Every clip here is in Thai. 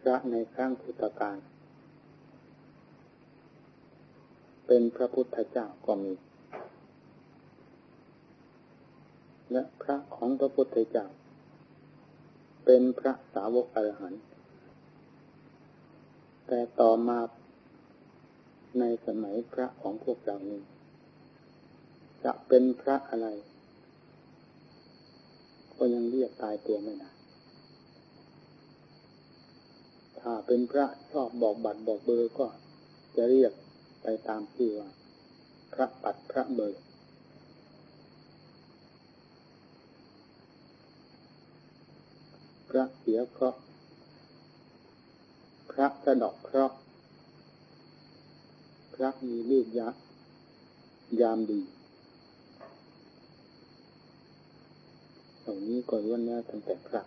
พระในครั้งพุทธกาลเป็นพระพุทธเจ้าก็มี และพระของพระพุทธเจ้า เป็นพระสาวกอรหันต์แต่ต่อมาในสมัยพระของพวกเรานี้ จะเป็นพระอะไร ก็ยังเรียกตายตัวไม่ได้ ถ้าเป็นพระชอบบอกบัตรบอกเบอร์ก็จะเรียกไปตามที่ว่า พระปัดพระเบอร์พระเสียเคราะห์พระสะดอกเคราะห์พระมีเลือดยักยามดีเหล่านี้ก็ล้วนแล้วตั้งแต่พระ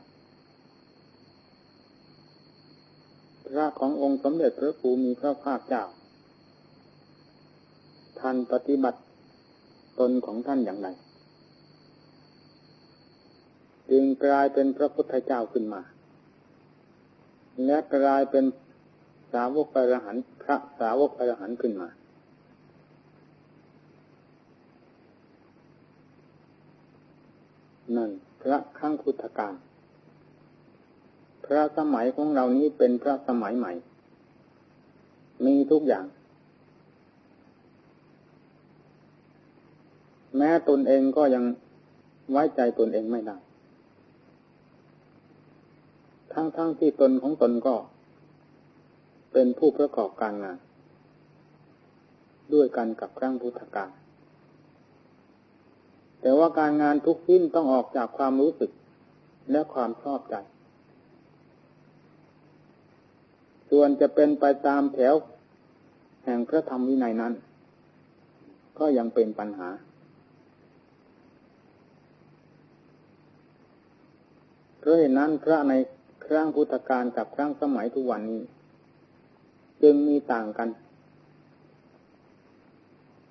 พระขององค์สมเด็จพระภูมิพระภาคเจ้าท่านปฏิบัติตนของท่านอย่างไร จึงกลายเป็นพระพุทธเจ้าขึ้นมา และกลายเป็นสาวกอรหันต์พระสาวกอรหันต์ขึ้นมา นั่นพระขั้งพุทธการ พระสมัยของเรานี้เป็นพระสมัยใหม่ มีทุกอย่าง แม้ตนเองก็ยังไว้ใจตนเองไม่ได้ ทั้งๆทที่ตนของตนก็ เป็นผู้ประกอบการงาน ด้วยกันกับครั้งพุทธกาลแต่ว่าการงานทุกสิ้นต้องออกจากความรู้สึกและความชอบใจ ส่วนจะเป็นไปตามแถว แห่งพระธรรมวินัยนั้น ก็ยังเป็นปัญหา เพราะเหตุนั้นพระในครั้งพุทธกาลกับครั้งสมัยทุกวันนี้ จึงมีต่างกัน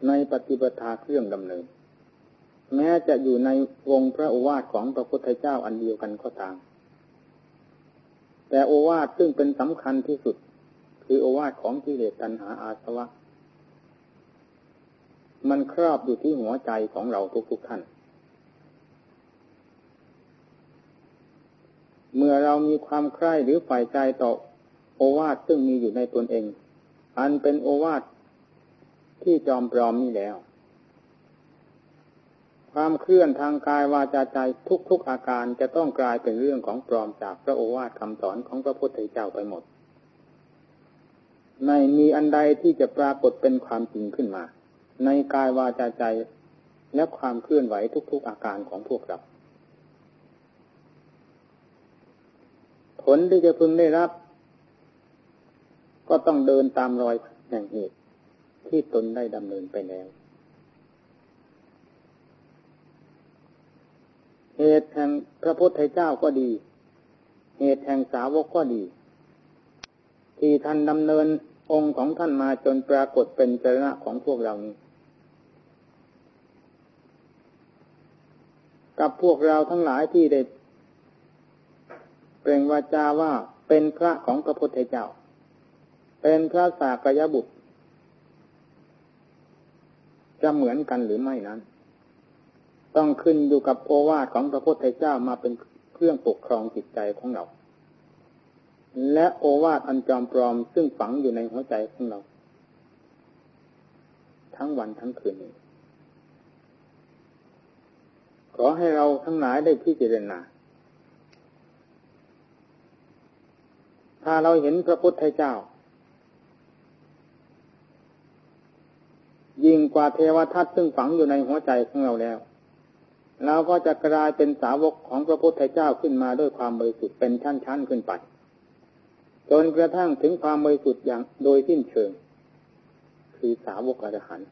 ในปฏิปทาเครื่องดำเนิน แม้จะอยู่ในวงพระโอวาทของพระพุทธเจ้าอันเดียวกันก็ตาม แต่โอวาทซึ่งเป็นสำคัญที่สุด คือโอวาทของกิเลสตัณหาอาสวะ มันครอบอยู่ที่หัวใจของเราทุกๆท่าน เมื่อเรามีความใคร่หรือฝ่ายใจต่อโอวาทซึ่งมีอยู่ในตนเอง อันเป็นโอวาทที่จอมปลอมนี่แล้ว ความเคลื่อนทางกายวาจาใจทุกๆอาการจะต้องกลายเป็นเรื่องของปลอมจากพระโอวาทคำสอนของพระพุทธเจ้าไปหมด ในมีอันใดที่จะปรากฏเป็นความจริงขึ้นมา ในกายวาจาใจและความเคลื่อนไหวทุกๆอาการของพวกเรา ผลที่จะพึงได้รับ ก็ต้องเดินตามรอยแห่งเหตุที่ตนได้ดำเนินไปแล้ว เหตุแห่งพระพุทธเจ้าก็ดี เหตุแห่งสาวกก็ดี ที่ท่านดำเนินองค์ของท่านมาจนปรากฏเป็นจรณะของพวกเรานี้ กับพวกเราทั้งหลายที่ได้เปล่งวาจาว่าเป็นพระของพระพุทธเจ้า เป็นพระสากยบุตร จะเหมือนกันหรือไม่นั้น ต้องขึ้นอยู่กับโอวาทของพระพุทธเจ้ามาเป็นเครื่องปกครองจิตใจของเรา และโอวาทอันจอมปลอมซึ่งฝังอยู่ในหัวใจของเรา ทั้งวันทั้งคืนนี้ขอให้เราทั้งหลายได้พิจารณาถ้าเราเห็นพระพุทธเจ้า ยิ่งกว่าเทวทัตซึ่งฝังอยู่ในหัวใจของเราแล้ว เราก็จะกลายเป็นสาวกของพระพุทธเจ้าขึ้นมาด้วยความบริสุทธิ์เป็นชั้นๆขึ้นไป จนกระทั่งถึงความบริสุทธิ์อย่างโดยสิ้นเชิง คือสาวกอรหันต์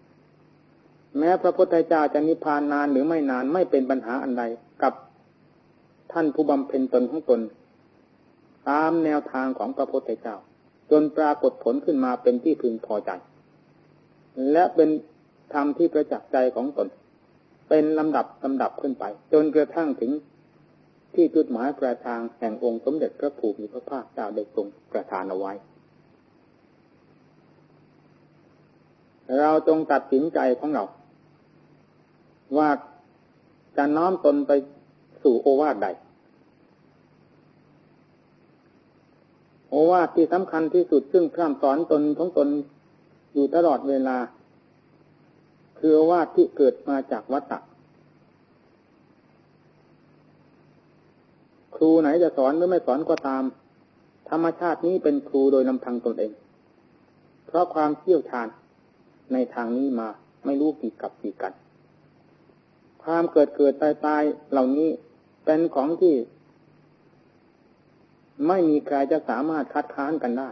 แม้พระพุทธเจ้าจะนิพพานนานหรือไม่นานไม่เป็นปัญหาอันใดกับท่านผู้บำเพ็ญตนของตน ตามแนวทางของพระพุทธเจ้า จนปรากฏผลขึ้นมาเป็นที่พึงพอใจ และเป็นธรรมที่ประจักษ์ใจของตน เป็นลำดับลำดับขึ้นไป จนกระทั่งถึงที่จุดหมายปลายทางแห่งองค์สมเด็จพระผูมิพระภาคเจ้าได้ทรงประทานเอาไว้ เราจงตัดสินใจของเรา ว่าจะน้อมตนไปสู่โอวาทใด โอวาทที่สำคัญที่สุดซึ่งพร่ำสอนตนของตนอยู่ตลอดเวลา คือโอวาทที่เกิดมาจากวัตตะครูไหนจะสอนหรือไม่สอนก็ตาม ธรรมชาตินี้เป็นครูโดยลำพังตนเอง เพราะความเชี่ยวชาญในทางนี้มาไม่รู้กี่กับกี่กัน ความเกิดเกิดตายตายเหล่านี้เป็นของที่ ไม่มีใครจะสามารถคัดค้านกันได้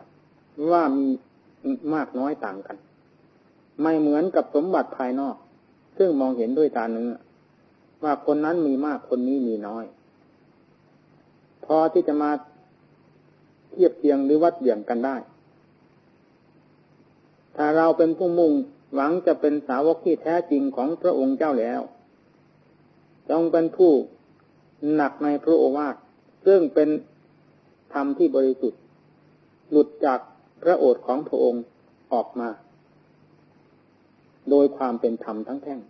ว่ามีมากน้อยต่างกัน ไม่เหมือนกับสมบัติภายนอก ซึ่งมองเห็นด้วยตาเนื้อว่าคนนั้นมีมากคนนี้มีน้อย พอที่จะมาเทียบเทียงหรือวัดเบี่ยงกันได้ ถ้าเราเป็นผู้มุ่งหวังจะเป็นสาวกที่แท้จริงของพระองค์เจ้าแล้วจงเป็นผู้หนักในพระโอวาทซึ่งเป็นธรรมที่บริสุทธิ์ หลุดจากพระโอษฐ์ของพระองค์ออกมา โดยความเป็นธรรมทั้งแท่ง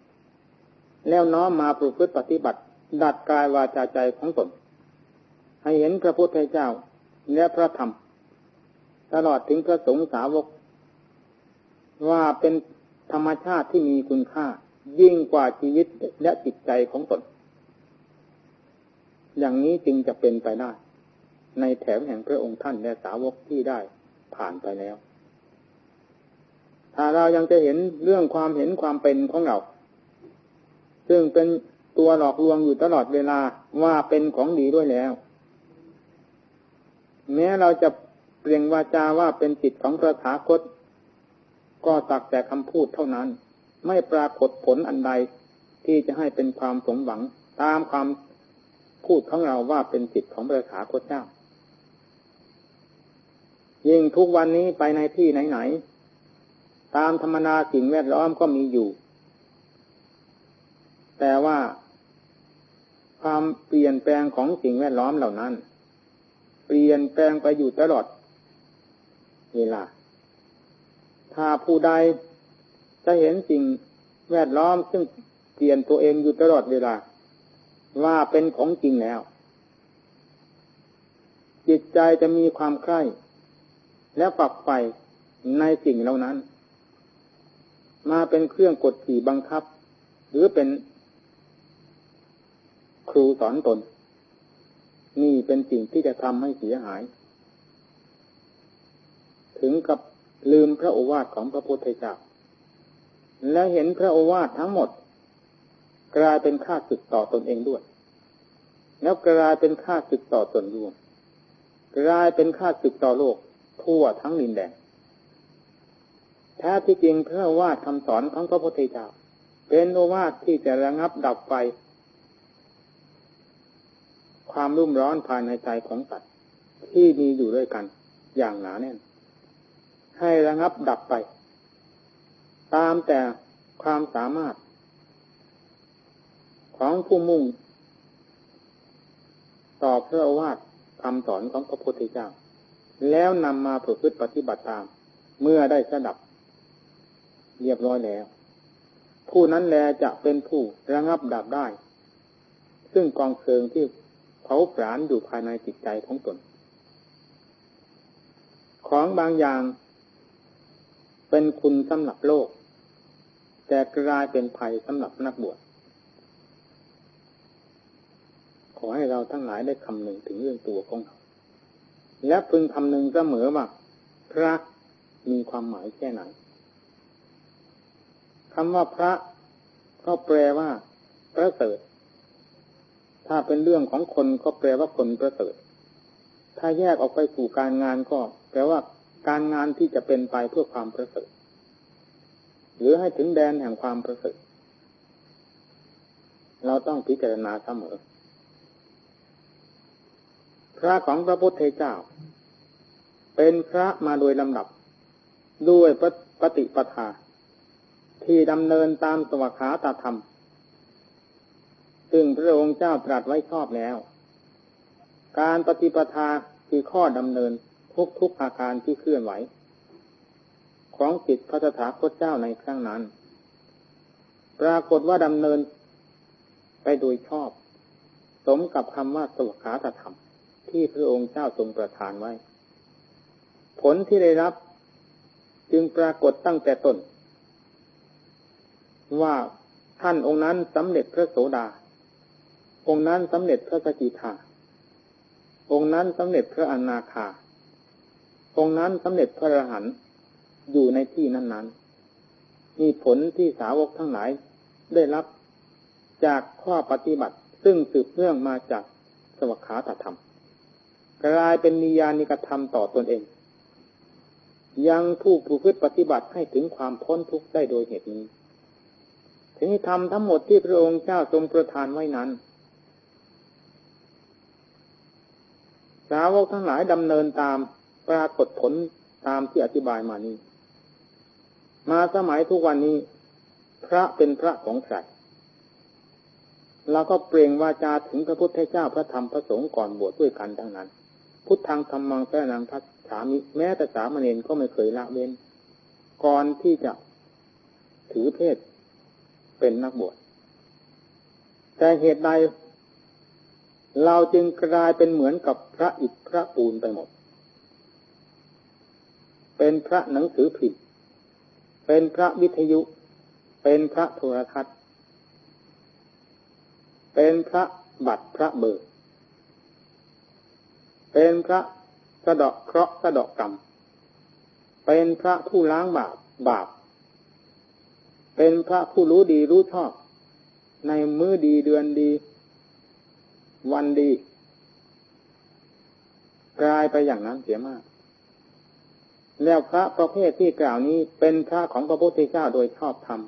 แล้วน้อมมาประพฤติปฏิบัติ ดัดกายวาจาใจของตน ให้เห็นพระพุทธเจ้าและพระธรรม ตลอดถึงพระสงฆ์สาวก ว่าเป็นธรรมชาติที่มีคุณค่า ยิ่งกว่าชีวิตและจิตใจของตน อย่างนี้จึงจะเป็นไปได้ ในแถวแห่งพระองค์ท่านและสาวกที่ได้ผ่านไปแล้ว ถ้าเรายังจะเห็นเรื่องความเห็นความเป็นของเรา ซึ่งเป็นตัวหลอกลวงอยู่ตลอดเวลาว่าเป็นของดีด้วยแล้ว แม้เราจะเปล่งวาจาว่าเป็นจิตของพระถาคต ก็สักแต่คำพูดเท่านั้น ไม่ปรากฏผลอันใดที่จะให้เป็นความสมหวังตามความพูดของเราว่าเป็นจิตของพระถาคตเจ้ายิ่งทุกวันนี้ไปในที่ไหนๆ ตามธรรมนาสิ่งแวดล้อมก็มีอยู่ แต่ว่าความเปลี่ยนแปลงของสิ่งแวดล้อมเหล่านั้น เปลี่ยนแปลงไปอยู่ตลอดเวลาถ้าผู้ใดจะเห็นสิ่งแวดล้อมซึ่งเปลี่ยนตัวเองอยู่ตลอดเวลา ว่าเป็นของจริงแล้ว จิตใจจะมีความใคร่และฝักใฝ่ในสิ่งเหล่านั้น มาเป็นเครื่องกดขี่บังคับ หรือเป็นครูสอนตน นี่เป็นสิ่งที่จะทำให้เสียหาย ถึงกับลืมพระโอวาทของพระพุทธเจ้าและเห็นพระโอวาททั้งหมด กลายเป็นค่าศึกต่อตนเองด้วย แล้วกลายเป็นค่าศึกต่อตนรวมกลายเป็นค่าศึกต่อโลกทั่วทั้งดินแดน แท้ที่จริงเพระโอว่าทคำสอนของพระพุทธเจ้าเป็นโอวาทที่จะระงับดับไฟ ความรุ่มร้อนภายในใจของสัตว์ที่มีอยู่ด้วยกัน อย่างหนาแน่น ให้ระงับดับไป ตามแต่ความสามารถ ของผู้มุ่ง ต่อพระวาทคำสอนของพระพุทธเจ้า แล้วนำมาประพฤติปฏิบัติตาม เมื่อได้สดับ เรียบร้อยแล้ว ผู้นั้นแลจะเป็นผู้ระงับดับได้ ซึ่งกองเพลิงที่เผาผลาญอยู่ภายในจิตใจของตน ของบางอย่าง เป็นคุณสำหรับโลก แต่กลายเป็นภัยสำหรับนักบวชขอให้เราทั้งหลายได้คำหนึ่งถึงเรื่องตัวของเราและพึงคำหนึ่งเสมอว่าพระมีความหมายแค่ไหน คำว่าพระก็แปลว่าประเสริฐ ถ้าเป็นเรื่องของคนก็แปลว่าคนประเสริฐ ถ้าแยกออกไปสู่การงานก็แปลว่าการงานที่จะเป็นไปเพื่อความประเสริฐ หรือให้ถึงแดนแห่งความประเสริฐ เราต้องพิจารณาเสมอ พระของพระพุทธเจ้า เป็นพระมาโดยลำดับ ด้วยปฏิปทา ที่ดำเนินตามสวขาตธรรม ซึ่งพระองค์เจ้าตรัสไว้ชอบแล้ว การปฏิปทาคือข้อดำเนินทุกทุกอาการที่เคลื่อนไหว ของจิตพระสถาคตเจ้าในครั้งนั้น ปรากฏว่าดำเนินไปโดยชอบ สมกับคำว่าสวขาตธรรม ที่พระองค์เจ้าทรงประทานไว้ ผลที่ได้รับ จึงปรากฏตั้งแต่ต้น ว่าท่านองค์นั้นสำเร็จพระโสดา องค์นั้นสำเร็จพระสกิทาองค์นั้นสำเร็จพระอนาคา องค์นั้นสำเร็จพระอรหันต์อยู่ในที่นั้นๆ มีผลที่สาวกทั้งหลายได้รับจากข้อปฏิบัติซึ่งสืบเนื่องมาจากสวขาตธรรม กลายเป็นมียานิกธรรมต่อตอนเอง ยังผู้ผู้พฤติปฏิบัติให้ถึงความพ้นทุกข์ได้โดยเหตุนี้ ถึงธรรมทั้งหมดที่พระองค์เจ้าทรงประทานไว้นั้น สาวกทั้งหลายดำเนินตามปรากฏผลตามที่อธิบายมานี้ มาสมัยทุกวันนี้ พระเป็นพระของใครเราก็เปล่งวาจาถึงพระพุทธเจ้าพระธรรมพระสงฆ์ก่อนบวชด้วยกันทั้งนั้น พุทธังธรรมังแระนังพัฒสามิ แม้แต่สามเณรก็ไม่เคยละเว้น ก่อนที่จะถือเพศ เป็นนักบวชแต่เหตุใดเราจึงกลายเป็นเหมือนกับพระอิฐพระปูนไปหมด เป็นพระหนังสือผิดเป็นพระวิทยุ เป็นพระโทรทัศน์ เป็นพระบัตรพระเบอร์ เป็นพระสะดอกเคราะห์สะดอกกรรม เป็นพระผู้ล้างบาปบาป เป็นพระผู้รู้ดีรู้ชอบ ในมือดีเดือนดี วันดี กลายไปอย่างนั้นเสียมาก แล้วพระประเภทที่กล่าวนี้เป็นพระของพระพุทธเจ้าโดยชอบธรรม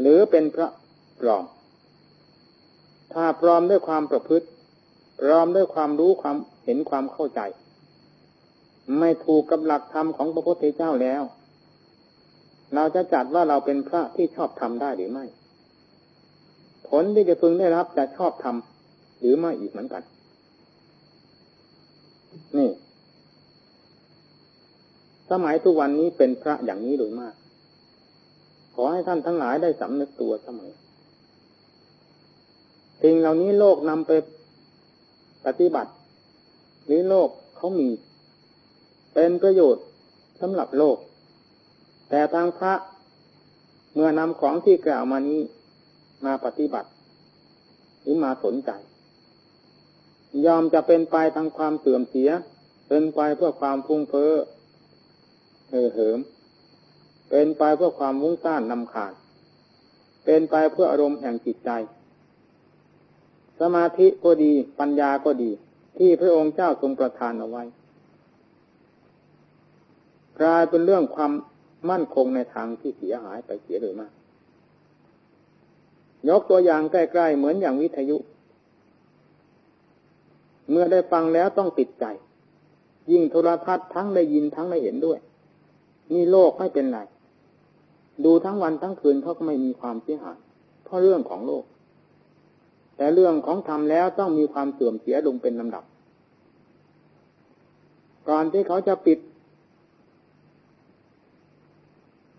หรือเป็นพระปลอม ถ้าปลอมด้วยความประพฤติปลอมด้วยความรู้ความเห็นความเข้าใจ ไม่ถูกกับหลักธรรมของพระพุทธเจ้าแล้ว เราจะจัดว่าเราเป็นพระที่ชอบทำได้หรือไม่ ผลที่จะพึงได้รับจะชอบทำหรือไม่อีกเหมือนกัน นี่ สมัยทุกวันนี้เป็นพระอย่างนี้โดยมาก ขอให้ท่านทั้งหลายได้สำนึกตัวเสมอสิ่งเหล่านี้โลกนำไปปฏิบัติ หรือโลกเขามี เป็นประโยชน์สำหรับโลก แต่ทางพระเมื่อนำของที่กล่าวมานี้มาปฏิบัติหรือมาสนใจ ยอมจะเป็นไปทางความเสื่อมเสีย เป็นไปเพื่อความฟุ้งเฟ้อเห่อเหิม เป็นไปเพื่อความวุ้งซ่านนำขาดเป็นไปเพื่ออารมณ์แห่งจิตใจ สมาธิก็ดีปัญญาก็ดี ที่พระองค์เจ้าทรงประทานเอาไว้กลายเป็นเรื่องความ มั่นคงในทางที่เสียหายไปเสียเลยมาก ยกตัวอย่างใกล้ๆเหมือนอย่างวิทยุ เมื่อได้ฟังแล้วต้องติดใจ ยิ่งโทรทัศน์ทั้งได้ยินทั้งได้เห็นด้วยมีโลกไม่เป็นไร ดูทั้งวันทั้งคืนเขาก็ไม่มีความเสียหาย เพราะเรื่องของโลก แต่เรื่องของธรรมแล้วต้องมีความเสื่อมเสียลงเป็นลำดับ ก่อนที่เขาจะปิด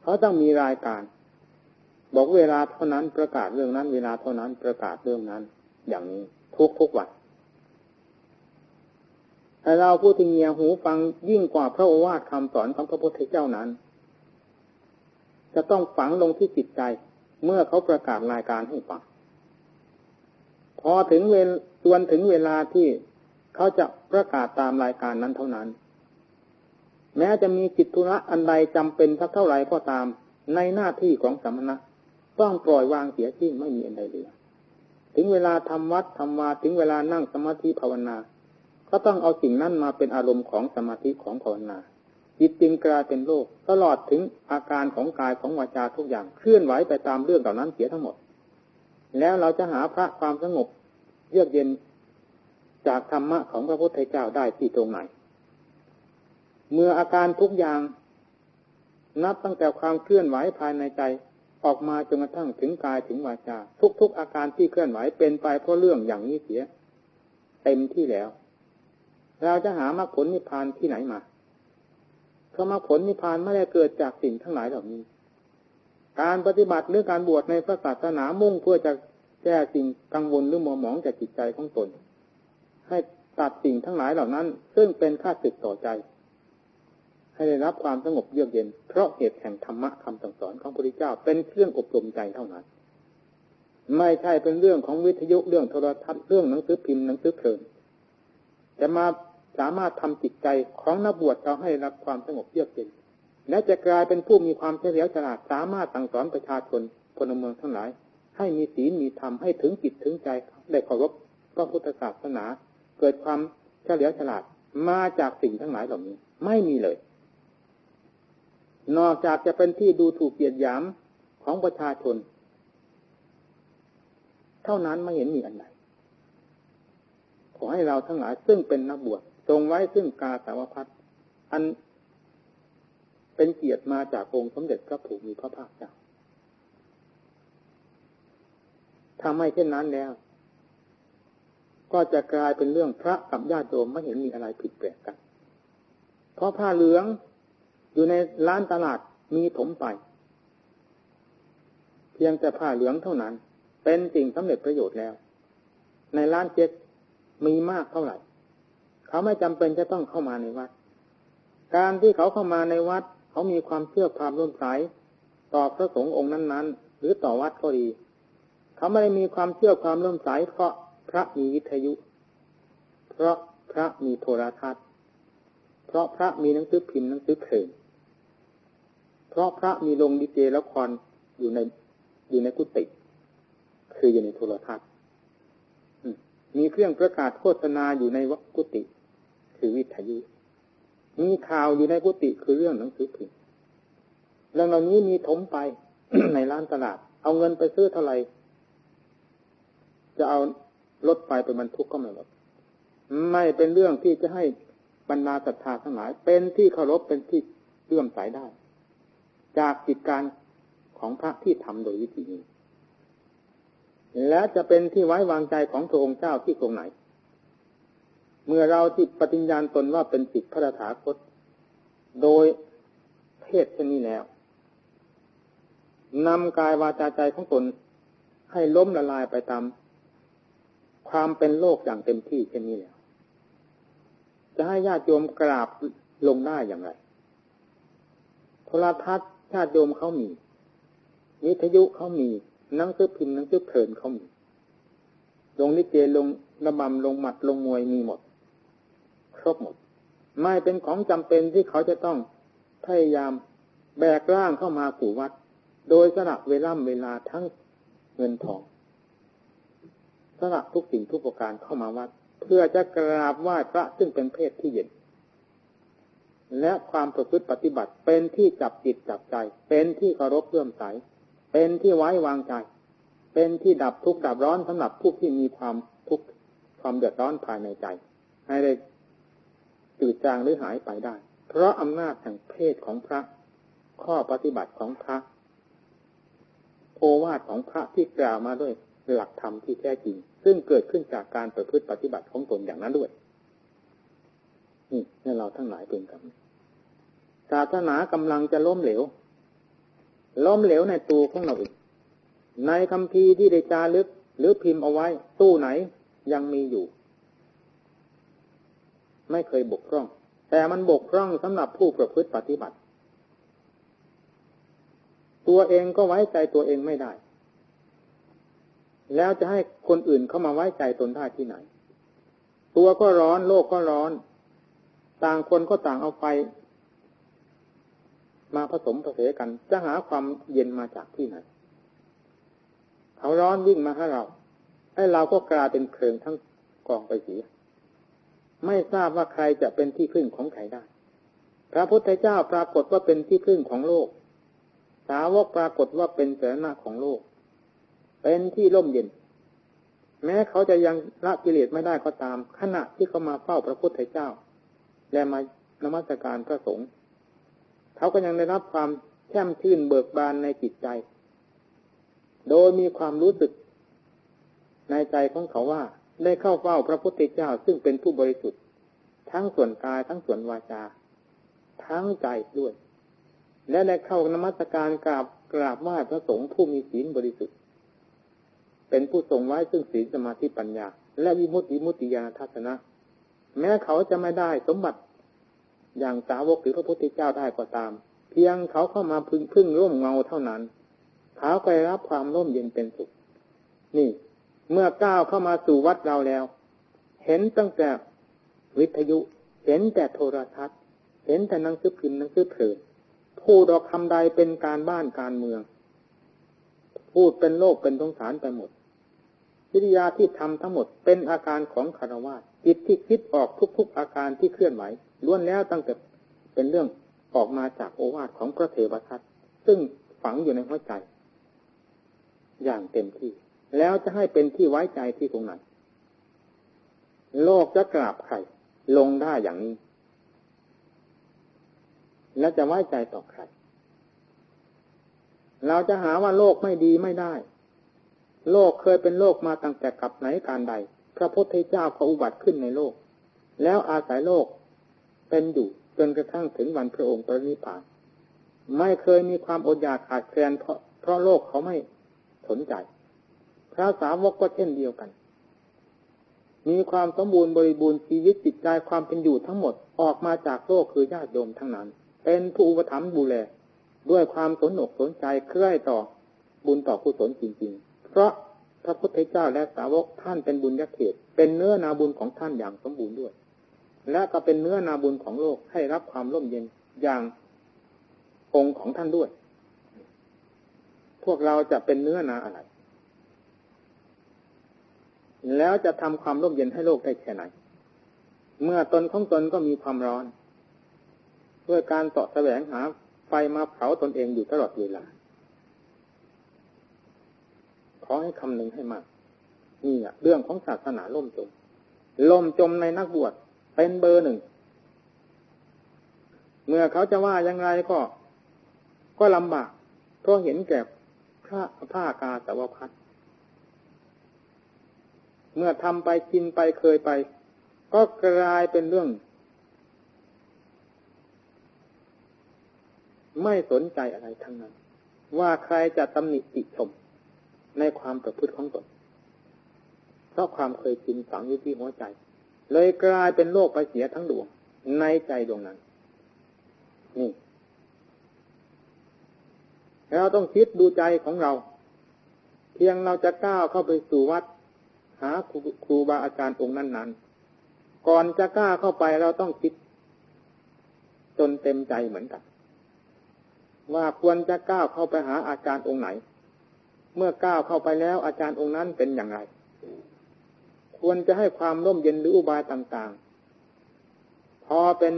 เขาต้องมีรายการ บอกเวลาเท่านั้นประกาศเรื่องนั้น เวลาเท่านั้นประกาศเรื่องนั้น อย่างนี้ทุกทุกวันแต่เราผู้ที่เงียหูฟังยิ่งกว่าพระโอวาทคำสอนของพระพุทธเจ้านั้น จะต้องฝังลงที่จิตใจ เมื่อเขาประกาศรายการให้ฟังพอถึงเวลส่วนถึงเวลาที่เขาจะประกาศตามรายการนั้นเท่านั้น แม้จะมีจิตธุระอันใดจำเป็นสักเท่าไหร่ก็ตาม ในหน้าที่ของสมณะ ต้องปล่อยวางเสียที่ไม่มีอันใดเหลือถึงเวลาทำวัดทำวาถึงเวลานั่งสมาธิภาวนา ก็ต้องเอาสิ่งนั้นมาเป็นอารมณ์ของสมาธิของภาวนา จิตจึงกลายเป็นโลก ตลอดถึงอาการของกายของวาจาทุกอย่างเคลื่อนไหวไปตามเรื่องเหล่านั้นเสียทั้งหมด แล้วเราจะหาพระความสงบ เยือกเย็นจากธรรมะของพระพุทธเจ้าได้ที่ตรงไหน เมื่ออาการทุกอย่าง นับตั้งแต่ความเคลื่อนไหวภายในใจ ออกมาจนกระทั่งถึงกายถึงวาจาทุกๆอาการที่เคลื่อนไหวเป็นไปเพราะเรื่องอย่างนี้เสีย เต็มที่แล้ว เราจะหามรรคผลนิพพานที่ไหนมาเพราะมรรคผลนิพพานไม่ได้เกิดจากสิ่งทั้งหลายเหล่านี้ การปฏิบัติหรือการบวชในพระศาสนามุ่งเพื่อจะแก้สิ่งกังวลหรือมัวหมองจากจิตใจของตน ให้ตัดสิ่งทั้งหลายเหล่านั้น ซึ่งเป็นค่าศึกต่อใจ ให้ได้รับความสงบเยือกเย็น เพราะเหตุแห่งธรรมะคำสั่งสอนของพระพุทธเจ้าเป็นเครื่องอบรมใจเท่านั้น ไม่ใช่เป็นเรื่องของวิทยุเรื่องโทรทัศน์เรื่องหนังสือพิมพ์หนังสือเพลินจะมาสามารถทำจิตใจของนักบวชเราให้รับความสงบเยือกเย็น และจะกลายเป็นผู้มีความเฉลียวฉลาดสามารถสั่งสอนประชาชนพลเมืองทั้งหลาย ให้มีศีลมีธรรมให้ถึงจิตถึงใจได้เคารพพระพุทธศาสนา เกิดความเฉลียวฉลาดมาจากสิ่งทั้งหลายเหล่านี้ ไม่มีเลย นอกจากจะเป็นที่ดูถูกเกียดยามของประชาชน เท่านั้นไม่เห็นมีอันใดขอให้เราทั้งหลายซึ่งเป็นนักบวชทรงไว้ซึ่งกาสาวพัดอันเป็นเกียรติมาจากองค์สมเด็จพระผู้มีพระภาคเจ้าถ้าไม่เช่นนั้นแล้ว ก็จะกลายเป็นเรื่องพระกับญาติโยมไม่เห็นมีอะไรผิดแปลกกัน เพราะผ้าเหลือง อยู่ในร้านตลาดมีถมไป เพียงแต่ผ้าเหลืองเท่านั้น เป็นสิ่งสำเร็จประโยชน์แล้ว ในร้านเจ๊กมีมากเท่าไหร่ เขาไม่จำเป็นจะต้องเข้ามาในวัด การที่เขาเข้ามาในวัด เขามีความเชื่อความร่วมสายต่อพระสงฆ์องค์นั้นๆ หรือต่อวัดก็ดี เขาไม่ได้มีความเชื่อความร่วมสายเพราะพระมีวิทยุ เพราะพระมีโทรทัศน์ เพราะพระมีหนังสือพิมพ์หนังสือเพลง เพราะพระมีลงดีเจละครอยู่ในอยู่ในกุฏิคืออยู่ในโทรทัศน์มีเครื่องประกาศโฆษณาอยู่ในกุฏิคือวิทยุมีข่าวอยู่ในกุฏิคือเรื่องหนังสือพิมพ์เรื่องเหล่านี้มีถมไปในร้านตลาด เอาเงินไปซื้อเท่าไหร่จะเอารถไฟไปบรรทุกก็ไม่หมดไม่เป็นเรื่องที่จะให้บรรดาศรัทธาทั้งหลาย เป็นที่เคารพเป็นที่เลื่อมใสได้ จากกิจการของพระที่ทำโดยวิธีนี้ และจะเป็นที่ไว้วางใจของพระองค์เจ้าที่ตรงไหน เมื่อเราที่ปฏิญญาณตนว่าเป็นสิทธิพระถาคต โดยเพศเช่นนี้แล้วนำกายวาจาใจของตนให้ล้มละลายไปตามความเป็นโลกอย่างเต็มที่เช่นนี้แล้วจะให้ญาติโยมกราบลงได้อย่างไร โทรทัศน์ ญาติโยมเขามีวิทยุเขามีนังสือพิมพ์นังสือเพลินเขามีลงลิเกลงระบำลงหมัดลงมวยมีหมด ครบหมด ไม่เป็นของจำเป็นที่เขาจะต้องพยายามแบกร่างเข้ามาสู่วัด โดยสละเวลาเวลาทั้งเงินทองสละทุกสิ่งทุกประการเข้ามาวัด เพื่อจะกราบไหว้พระซึ่งเป็นเพศที่เย็น และความประพฤติปฏิบัติเป็นที่จับจิตจับใจ เป็นที่เคารพเลื่อมใส เป็นที่ไว้วางใจ เป็นที่ดับทุกข์ดับร้อนสำหรับผู้ที่มีความทุกข์ความเดือดร้อนภายในใจ ให้ได้จืดจางหรือหายไปได้ เพราะอำนาจแห่งเพศของพระ ข้อปฏิบัติของพระโอวาทของพระที่กล่าวมาด้วยหลักธรรมที่แท้จริง ซึ่งเกิดขึ้นจากการประพฤติปฏิบัติของตนอย่างนั้นด้วย นี่นี่เราทั้งหลายเป็นกันศาสนากำลังจะล้มเหลว ล้มเหลวในตัวของเราอีก ในคำพีที่ได้จารึก หรือพิมพ์เอาไว้ ตู้ไหนยังมีอยู่ ไม่เคยบกพร่อง แต่มันบกพร่องสำหรับผู้ประพฤติปฏิบัติ ตัวเองก็ไว้ใจตัวเองไม่ได้ แล้วจะให้คนอื่นเข้ามาไว้ใจตนได้ที่ไหน ตัวก็ร้อน โลกก็ร้อน ต่างคนก็ต่างเอาไฟมาผสมผสานกัน จะหาความเย็นมาจากที่ไหนเขาร้อนวิ่งมาให้เราให้เราก็กลายเป็นเพลิงทั้งกองไปเสียไม่ทราบว่าใครจะเป็นที่พึ่งของใครได้ พระพุทธเจ้าปรากฏว่าเป็นที่พึ่งของโลก สาวกปรากฏว่าเป็นเสนาของโลก เป็นที่ร่มเย็น แม้เขาจะยังละกิเลสไม่ได้ก็ตาม ขณะที่เขามาเฝ้าพระพุทธเจ้า และมานมัสการพระสงฆ์เขาก็ยังได้รับความแช่มชื่นเบิกบานในจิตใจ โดยมีความรู้สึกในใจของเขาว่า ได้เข้าเฝ้าพระพุทธเจ้าซึ่งเป็นผู้บริสุทธิ์ ทั้งส่วนกายทั้งส่วนวาจา ทั้งใจด้วย และได้เข้านมัสการกราบกราบไหว้พระสงฆ์ผู้มีศีลบริสุทธิ์ เป็นผู้ทรงไว้ซึ่งศีลสมาธิปัญญา และวิมุตติมุตติญาณทัศนะ แม้เขาจะไม่ได้สมบัติ อย่างสาวกหรือพระพุทธเจ้าได้ก็ตาม เพียงเขาเข้ามาพึ่งพึ่งร่มเงาเท่านั้น เขาก็ได้รับความร่มเย็นเป็นสุข นี่ เมื่อก้าวเข้ามาสู่วัดเราแล้ว เห็นตั้งแต่วิทยุ เห็นแต่โทรทัศน์ เห็นแต่นังสือพิมพ์นังสือเพลินพูดออกคำใดเป็นการบ้านการเมือง พูดเป็นโลกเป็นสงสารไปหมดวิทยาที่ทำทั้งหมดเป็นอาการของคารวะ จิตที่คิดออกทุก ๆ อาการที่เคลื่อนไหวล้วนแล้วตั้งแต่เป็นเรื่องออกมาจากโอวาทของพระเทวทัตซึ่งฝังอยู่ในหัวใจ อย่างเต็มที่ แล้วจะให้เป็นที่ไว้ใจที่ตรงไหนโลกจะกราบใครลงได้อย่างนี้ แล้วจะไว้ใจต่อใคร เราจะหาว่าโลกไม่ดีไม่ได้ โลกเคยเป็นโลกมาตั้งแต่กับไหนการใด พระพุทธเจ้าก็อุบัติขึ้นในโลก แล้วอาศัยโลกเป็นอยู่จนกระทั่งถึงวันพระองค์ปรินิพพาน ไม่เคยมีความอดอยากขาดแคลนเพราะเพราะโลกเขาไม่สนใจ พระสาวกก็เช่นเดียวกัน มีความสมบูรณ์บริบูรณ์ชีวิตจิตใจความเป็นอยู่ทั้งหมดออกมาจากโลกคือญาติโยมทั้งนั้น เป็นผู้อุปถัมภ์บูแลด้วยความสนอกสนใจเคลื่อต่อบุญต่อกุศลจริง ๆ เพราะ พระพุทธเจ้าและสาวกท่านเป็นบุญยักเขตเป็นเนื้อนาบุญของท่านอย่างสมบูรณ์ด้วย และก็เป็นเนื้อนาบุญของโลกให้รับความร่มเย็นอย่างองค์ของท่านด้วย พวกเราจะเป็นเนื้อนาอะไร แล้วจะทำความร่มเย็นให้โลกได้แค่ไหน เมื่อตนของตนก็มีความร้อน ด้วยการต่อแสวงหาไฟมาเผาตนเองอยู่ตลอดเวลา ขอให้คำหนึ่งให้มาก นี่อะเรื่องของศาสนาล่มจม ล่มจมในนักบวชเป็นเบอร์หนึ่ง เมื่อเขาจะว่ายังไงก็ ก็ลำบาก เพราะเห็นแก่พระผ้ากาสาวพัดเมื่อทำไปกินไปเคยไป ก็กลายเป็นเรื่อง ไม่สนใจอะไรทั้งนั้น ว่าใครจะตำหนิติชม ในความประพฤติของตนเพราะความเคยชินฝังอยู่ที่หัวใจ เลยกลายเป็นโลกไปเสียทั้งดวง ในใจดวงนั้น นี่เราต้องคิดดูใจของเรา เพียงเราจะก้าวเข้าไปสู่วัด หาครูบาอาจารย์องค์นั้นๆ ก่อนจะกล้าเข้าไปเราต้องคิด จนเต็มใจเหมือนกัน ว่าควรจะก้าวเข้าไปหาอาจารย์องค์ไหน เมื่อก้าวเข้าไปแล้ว อาจารย์องค์นั้นเป็นอย่างไร ควรจะให้ความร่มเย็นหรืออุบายต่างๆ พอเป็น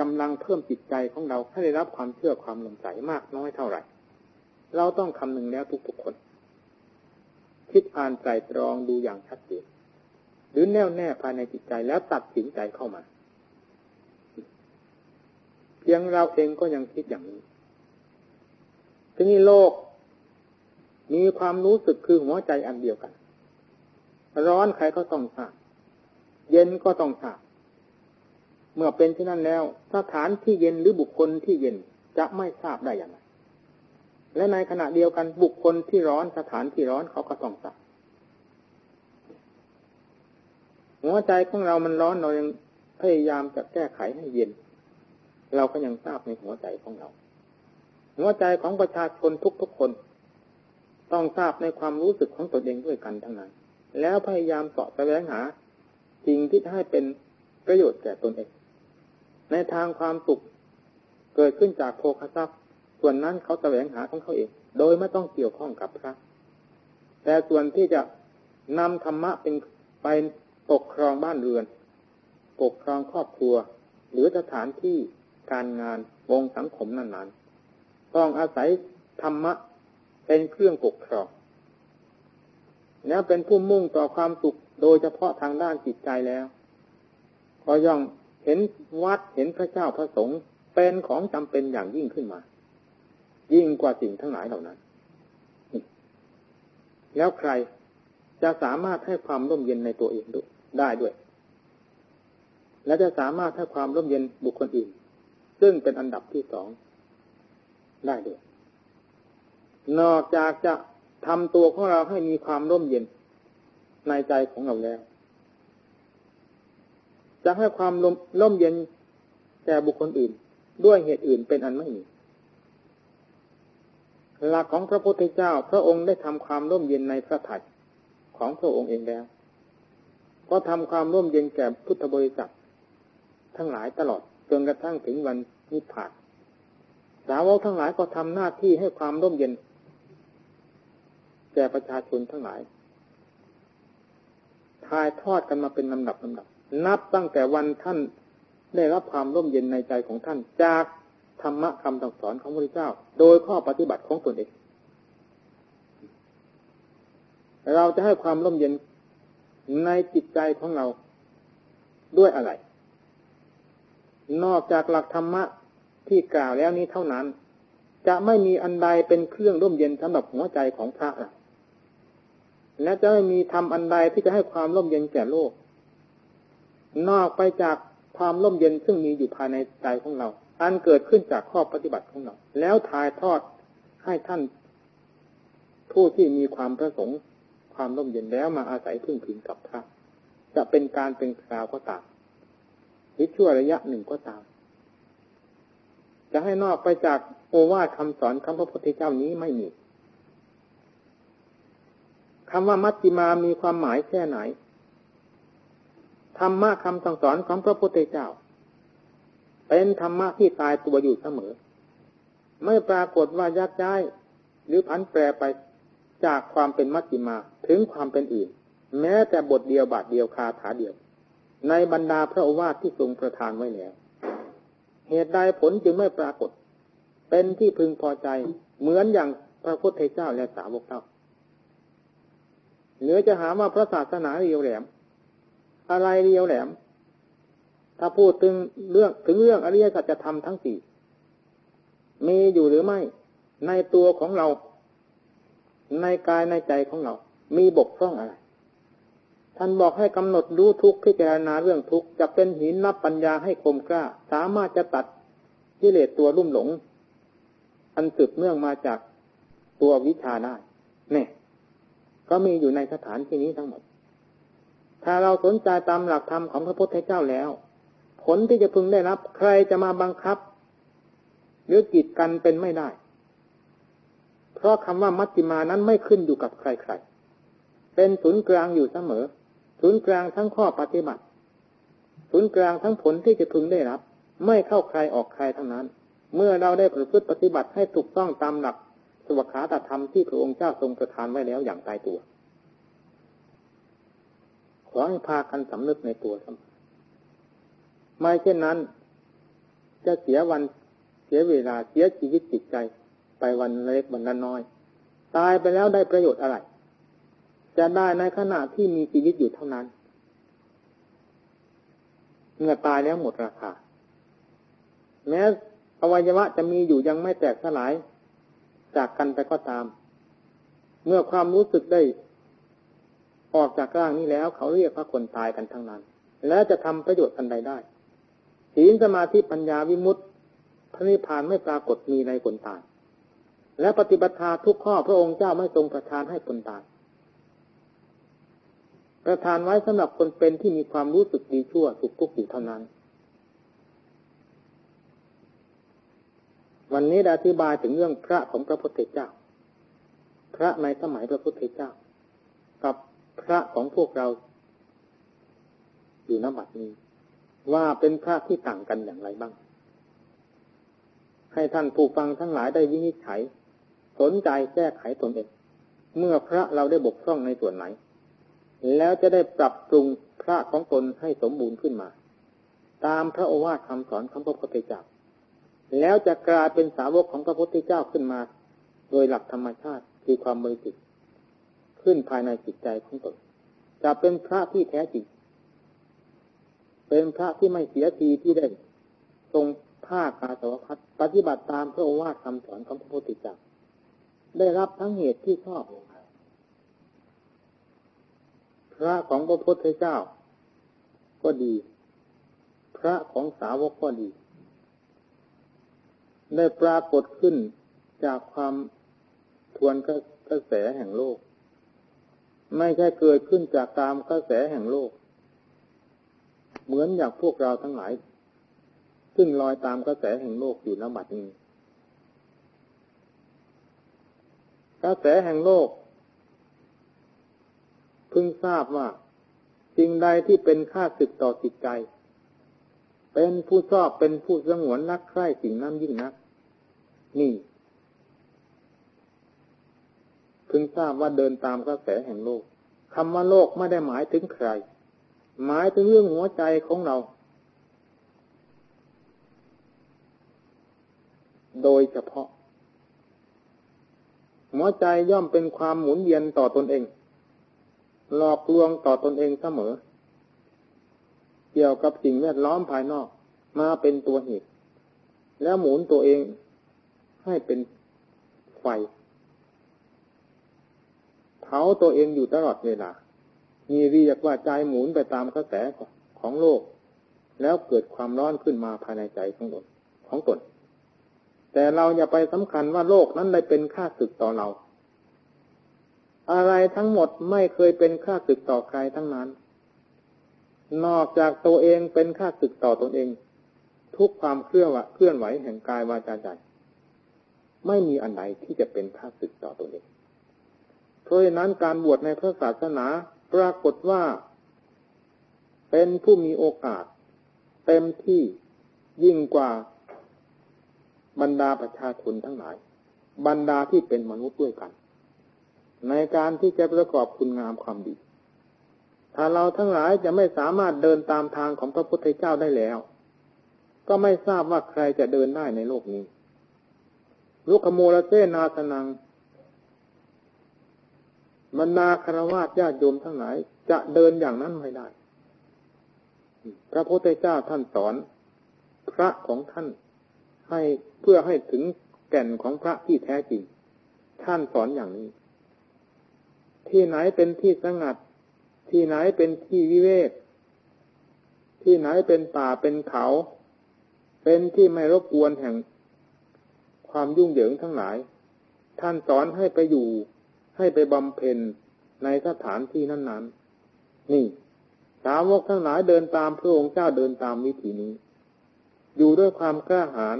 กำลังเพิ่มจิตใจของเราให้ได้รับความเชื่อความหลงใสมากน้อยเท่าไหร่ เราต้องคำนึงแล้วทุกๆคน คิดอ่านใจตรองดูอย่างชัดเจนหรือแน่วแน่ภายในจิตใจแล้วตัดสินใจเข้ามา เพียงเราเองก็ยังคิดอย่างนี้ทีนี้โลก มีความรู้สึกคือหัวใจอันเดียวกัน ร้อนใครก็ต้องทราบเย็นก็ต้องทราบเมื่อเป็นที่นั่นแล้ว สถานที่เย็นหรือบุคคลที่เย็นจะไม่ทราบได้อย่างไรและในขณะเดียวกันบุคคลที่ร้อนสถานที่ร้อนเขาก็ต้องทราบหัวใจของเรามันร้อนเรายังพยายามจะแก้ไขให้เย็น เราก็ยังทราบในหัวใจของเรา หัวใจของประชาชนทุกๆคน ต้องทราบในความรู้สึกของตนเองด้วยกันทั้งนั้น แล้วพยายามสอบแสวงหาสิ่งที่ให้เป็นประโยชน์แก่ตนเอง ในทางความสุขเกิดขึ้นจากโภคทรัพย์ ส่วนนั้นเขาแสวงหาของเขาเอง โดยไม่ต้องเกี่ยวข้องกับพระ แต่ส่วนที่จะนำธรรมะเป็นไปปกครองบ้านเรือน ปกครองครอบครัว หรือสถานที่การงานวงสังคมนั้นๆต้องอาศัยธรรมะ เป็นเครื่องปกครองแล้วเป็นผู้มุ่งต่อความสุขโดยเฉพาะทางด้านจิตใจแล้วก็ย่อมเห็นวัดเห็นพระเจ้าพระสงฆ์เป็นของจำเป็นอย่างยิ่งขึ้นมา ยิ่งกว่าสิ่งทั้งหลายเหล่านั้น แล้วใครจะสามารถให้ความร่มเย็นในตัวเองได้ด้วย และจะสามารถให้ความร่มเย็นบุคคลอื่น ซึ่งเป็นอันดับที่สองได้ด้วย นอกจากจะทำตัวของเราให้มีความร่มเย็นในใจของเราแล้ว จะให้ความร่มเย็นแก่บุคคลอื่น ด้วยเหตุอื่นเป็นอันไม่มีหลักของพระพุทธเจ้า พระองค์ได้ทำความร่มเย็นในพระทัยของพระองค์เองแล้วก็ทำความร่มเย็นแก่พุทธบริษัททั้งหลายตลอดจนกระทั่งถึงวันนิพพานสาวกทั้งหลายก็ทำหน้าที่ให้ความร่มเย็น แก่ประชาชนทั้งหลายทายทอดกันมาเป็นลำดับลำดับ นับตั้งแต่วันท่านได้รับความร่มเย็นในใจของท่านจากธรรมะคำสั่งสอนของพระพุทธเจ้า โดยข้อปฏิบัติของตนเอง เราจะให้ความร่มเย็นในจิตใจของเราด้วยอะไร นอกจากหลักธรรมะที่กล่าวแล้วนี้เท่านั้น จะไม่มีอันใดเป็นเครื่องร่มเย็นสำหรับหัวใจของพระะ และจะไม่มีทำอันใดที่จะให้ความร่มเย็นแก่โลก นอกไปจากความร่มเย็นซึ่งมีอยู่ภายในใจของเรา อันเกิดขึ้นจากข้อปฏิบัติของเรา แล้วถ่ายทอดให้ท่านผู้ที่มีความประสงค์ ความร่มเย็นแล้วมาอาศัยพึ่งพิงกับพระจะเป็นการเป็นคราวก็ตามหรือชั่วระยะหนึ่งก็ตาม จะให้นอกไปจากโอวาทคำสอนคำพระพุทธเจ้านี้ไม่มี คำว่ามัชฌิมามีความหมายแค่ไหนธรรมะคำสั่งสอนของพระพุทธเจ้า เป็นธรรมะที่ตายตัวอยู่เสมอ ไม่ปรากฏว่ายักย้าย หรือพันแปรไปจากความเป็นมัชฌิมาถึงความเป็นอื่น แม้แต่บทเดียวบาทเดียวคาถาเดียว ในบรรดาพระโอวาทที่ทรงประทานไว้แล้วเหตุใดผลจึงไม่ปรากฏ เป็นที่พึงพอใจเหมือนอย่างพระพุทธเจ้าและสาวกเจ้า หนือจะหาว่าพระศาสนาเรียวแหลม อะไรเรียวแหลม ถ้าพูดถึงเรื่องถึงเรื่องอริยสัจธรรมทั้งสี่มีอยู่หรือไม่ ในตัวของเรา ในกายในใจของเรา มีบกพร่องอะไร ท่านบอกให้กำหนดรู้ทุกข์พิจารณาเรื่องทุกข์จะเป็นหินนับปัญญาให้คมกล้า สามารถจะตัดกิเลสตัวรุ่มหลง อันสืบเนื่องมาจากตัววิชาได้เนี่ย ก็มีอยู่ในสถานที่นี้ทั้งหมด ถ้าเราสนใจตามหลักธรรมของพระพุทธเจ้าแล้ว ผลที่จะพึงได้รับ ใครจะมาบังคับ หรือกีดกันเป็นไม่ได้ เพราะคำว่ามัชฌิมานั้นไม่ขึ้นอยู่กับใครๆ เป็นศูนย์กลางอยู่เสมอ ศูนย์กลางทั้งข้อปฏิบัติ ศูนย์กลางทั้งผลที่จะพึงได้รับ ไม่เข้าใครออกใครทั้งนั้น เมื่อเราได้ประพฤติปฏิบัติให้ถูกต้องตามหลัก สวขาตธรรมที่พระองค์เจ้าทรงประทานไว้แล้วอย่างตายตัว ขอให้พากันสำนึกในตัวเสมอไม่เช่นนั้น จะเสียวันเสียเวลาเสียชีวิตจิตใจ ไปวันเล็กวันน้อย ตายไปแล้วได้ประโยชน์อะไร จะได้ในขณะที่มีชีวิตอยู่เท่านั้นเมื่อตายแล้วหมดราคา แม้อวัยวะจะมีอยู่ยังไม่แตกสลาย จากกันไปก็ตาม เมื่อความรู้สึกได้ ออกจากร่างนี้แล้ว เขาเรียกว่าคนตายกันทั้งนั้น แล้วจะทำประโยชน์อันใดได้ศีลสมาธิปัญญาวิมุตติพระนิพพานไม่ปรากฏมีในคนตาย และปฏิบัติทุกข้อพระองค์เจ้าไม่ทรงประทานให้คนตายประทานไว้สำหรับคนเป็นที่มีความรู้สึกดีชั่วสุขทุกข์อยู่เท่านั้น วันนี้ได้อธิบายถึงเรื่องพระของพระพุทธเจ้า พระในสมัยพระพุทธเจ้า กับพระของพวกเรา อยู่นบัดนี้ ว่าเป็นพระที่ต่างกันอย่างไรบ้าง ให้ท่านผู้ฟังทั้งหลายได้วินิจฉัย สนใจแก้ไขตนเอง เมื่อพระเราได้บกพร่องในส่วนไหน แล้วจะได้ปรับปรุงพระของตนให้สมบูรณ์ขึ้นมา ตามพระโอวาทคำสอนของพระพุทธเจ้า แล้วจะกลายเป็นสาวกของพระพุทธเจ้าขึ้นมา โดยหลักธรรมชาติคือความบริสุทธิ์ขึ้นภายในจิตใจของตนจะเป็นพระที่แท้จริงเป็นพระที่ไม่เสียทีที่ได้ทรงภาคอาสวพัฒปฏิบัติตามพระโอวาทคำสอนของพระพุทธเจ้าได้รับทั้งเหตุที่ชอบพระของพระพุทธเจ้าก็ดี พระของสาวกก็ดี ได้ปรากฏขึ้นจากความทวนกระแสแห่งโลก ไม่ใช่เกิดขึ้นจากตามกระแสแห่งโลก เหมือนอย่างพวกเราทั้งหลาย ซึ่งลอยตามกระแสแห่งโลกอยู่ณบัดนี้กระแสแห่งโลกเพึงทราบว่าสิ่งใดที่เป็นค่าศึกต่อจิตใจ เป็นผู้ชอบเป็นผู้สงวนนักใคร่สิ่งนั้นยิ่งนัก นี่ พึงทราบว่าเดินตามกระแสแห่งโลกคำว่าโลกไม่ได้หมายถึงใคร หมายถึงเรื่องหัวใจของเรา โดยเฉพาะ หัวใจย่อมเป็นความหมุนเวียนต่อตนเอง หลอกลวงต่อตนเองเสมอ เกี่ยวกับสิ่งแวดล้อมภายนอก มาเป็นตัวเหตุ แล้วหมุนตัวเอง ให้เป็นไฟเผาตัวเองอยู่ตลอดเวลามีเรียกว่าใจหมุนไปตามกระแสของโลก แล้วเกิดความร้อนขึ้นมาภายในใจของตนของตน แต่เราอย่าไปสำคัญว่าโลกนั้นได้เป็นค่าศึกต่อเรา อะไรทั้งหมดไม่เคยเป็นค่าศึกต่อใครทั้งนั้น นอกจากตัวเองเป็นค่าศึกต่อตนเอง ทุกความเคลื่อนไหวเคลื่อนไหวแห่งกายวาจาใจ ไม่มีอันใดที่จะเป็นค่าศึกต่อตนเอง เพราะฉะนั้นการบวชในพระศาสนาปรากฏว่า เป็นผู้มีโอกาส เต็มที่ยิ่งกว่าบรรดาประชาชนทั้งหลาย บรรดาที่เป็นมนุษย์ด้วยกัน ในการที่จะประกอบคุณงามความดี ถ้าเราทั้งหลายจะไม่สามารถเดินตามทางของพระพุทธเจ้าได้แล้ว ก็ไม่ทราบว่าใครจะเดินได้ในโลกนี้ ลุกขโมลเซนาสนังบรรดาคารวะญาติโยมทั้งหลาย จะเดินอย่างนั้นไม่ได้ พระพุทธเจ้าท่านสอน พระของท่านให้เพื่อให้ถึงแก่นของพระที่แท้จริง ท่านสอนอย่างนี้ ที่ไหนเป็นที่สงัด ที่ไหนเป็นที่วิเวก ที่ไหนเป็นป่าเป็นเขา เป็นที่ไม่รบกวนแห่ง ความยุ่งเหยิงทั้งหลาย ท่านสอนให้ไปอยู่ ให้ไปบำเพ็ญในสถานที่นั้น ๆ นี่ สาวกทั้งหลายเดินตามพระองค์เจ้าเดินตามวิถีนี้ อยู่ด้วยความกล้าหาญ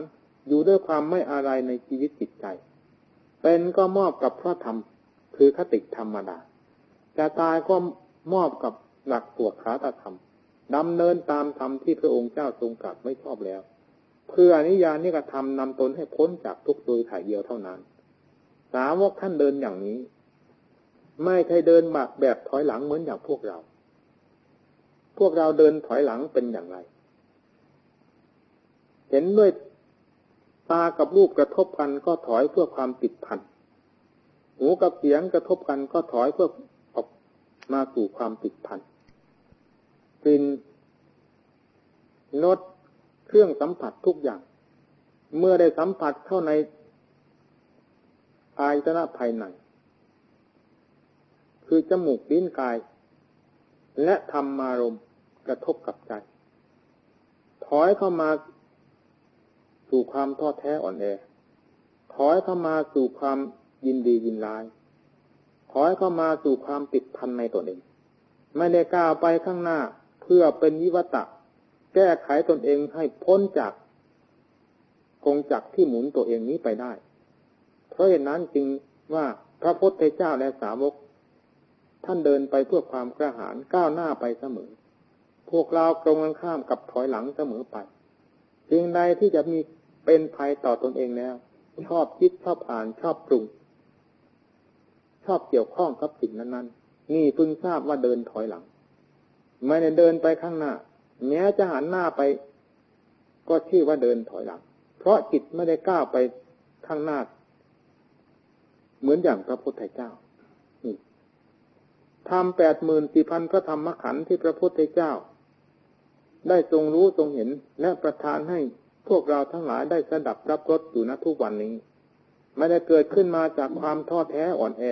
อยู่ด้วยความไม่อะไรในชีวิตจิตใจ เป็นก็มอบกับพระธรรม คือคติธรรมดาจะตายก็มอบกับหลักตัวขาตธรรมดำเนินตามธรรมที่พระองค์เจ้าทรงกลับไม่ชอบแล้ว เพื่ออนิยานิกระทำนำตนให้พ้นจากทุกโดยถ่ายเดียวเท่านั้น สาวกท่านเดินอย่างนี้ ไม่ใช่เดินแบบแบบถอยหลังเหมือนอย่างพวกเรา พวกเราเดินถอยหลังเป็นอย่างไร เห็นด้วยตากับรูปกระทบกันก็ถอยเพื่อความติดพันหูกับเสียงกระทบกันก็ถอยเพื่อออกมาสู่ความติดพันกลิ่นรส เครื่องสัมผัสทุกอย่าง เมื่อได้สัมผัสเข้าในอายตนะภายใน คือจมูกลิ้นกาย และธรรมารมกระทบกับใจ ถอยเข้ามาสู่ความท้อแท้อ่อนแอ ถอยเข้ามาสู่ความยินดียินร้ายขอให้เข้ามาสู่ความติดพันในตนเอง ไม่ได้ก้าวไปข้างหน้าเพื่อเป็นวิวัตะ แก้ไขตนเองให้พ้นจากกงจักที่หมุนตัวเองนี้ไปได้ เพราะเหตุนั้นจึงว่าพระพุทธเจ้าและสาวก ท่านเดินไปเพื่อความกระหายก้าวหน้าไปเสมอ พวกเราตรงกันข้ามกับถอยหลังเสมอไปสิ่งใดที่จะมีเป็นภัยต่อตอนเองแล้ว ชอบคิดชอบอ่านชอบปรุง ชอบเกี่ยวข้องกับสิ่งนั้นๆนี่พึงทราบว่าเดินถอยหลัง ไม่ได้เดินไปข้างหน้า แม้จะหันหน้าไปก็ชื่อว่าเดินถอยหลัง เพราะจิตไม่ได้ก้าวไปข้างหน้า เหมือนอย่างพระพุทธเจ้าทำแปดหมื่นสี่พันพระธรรมขันธ์ที่พระพุทธเจ้า ได้ทรงรู้ทรงเห็นและประทานให้พวกเราทั้งหลายได้สดับรับรสอยู่ณทุกวันนี้ ไม่ได้เกิดขึ้นมาจากความท้อแท้อ่อนแอ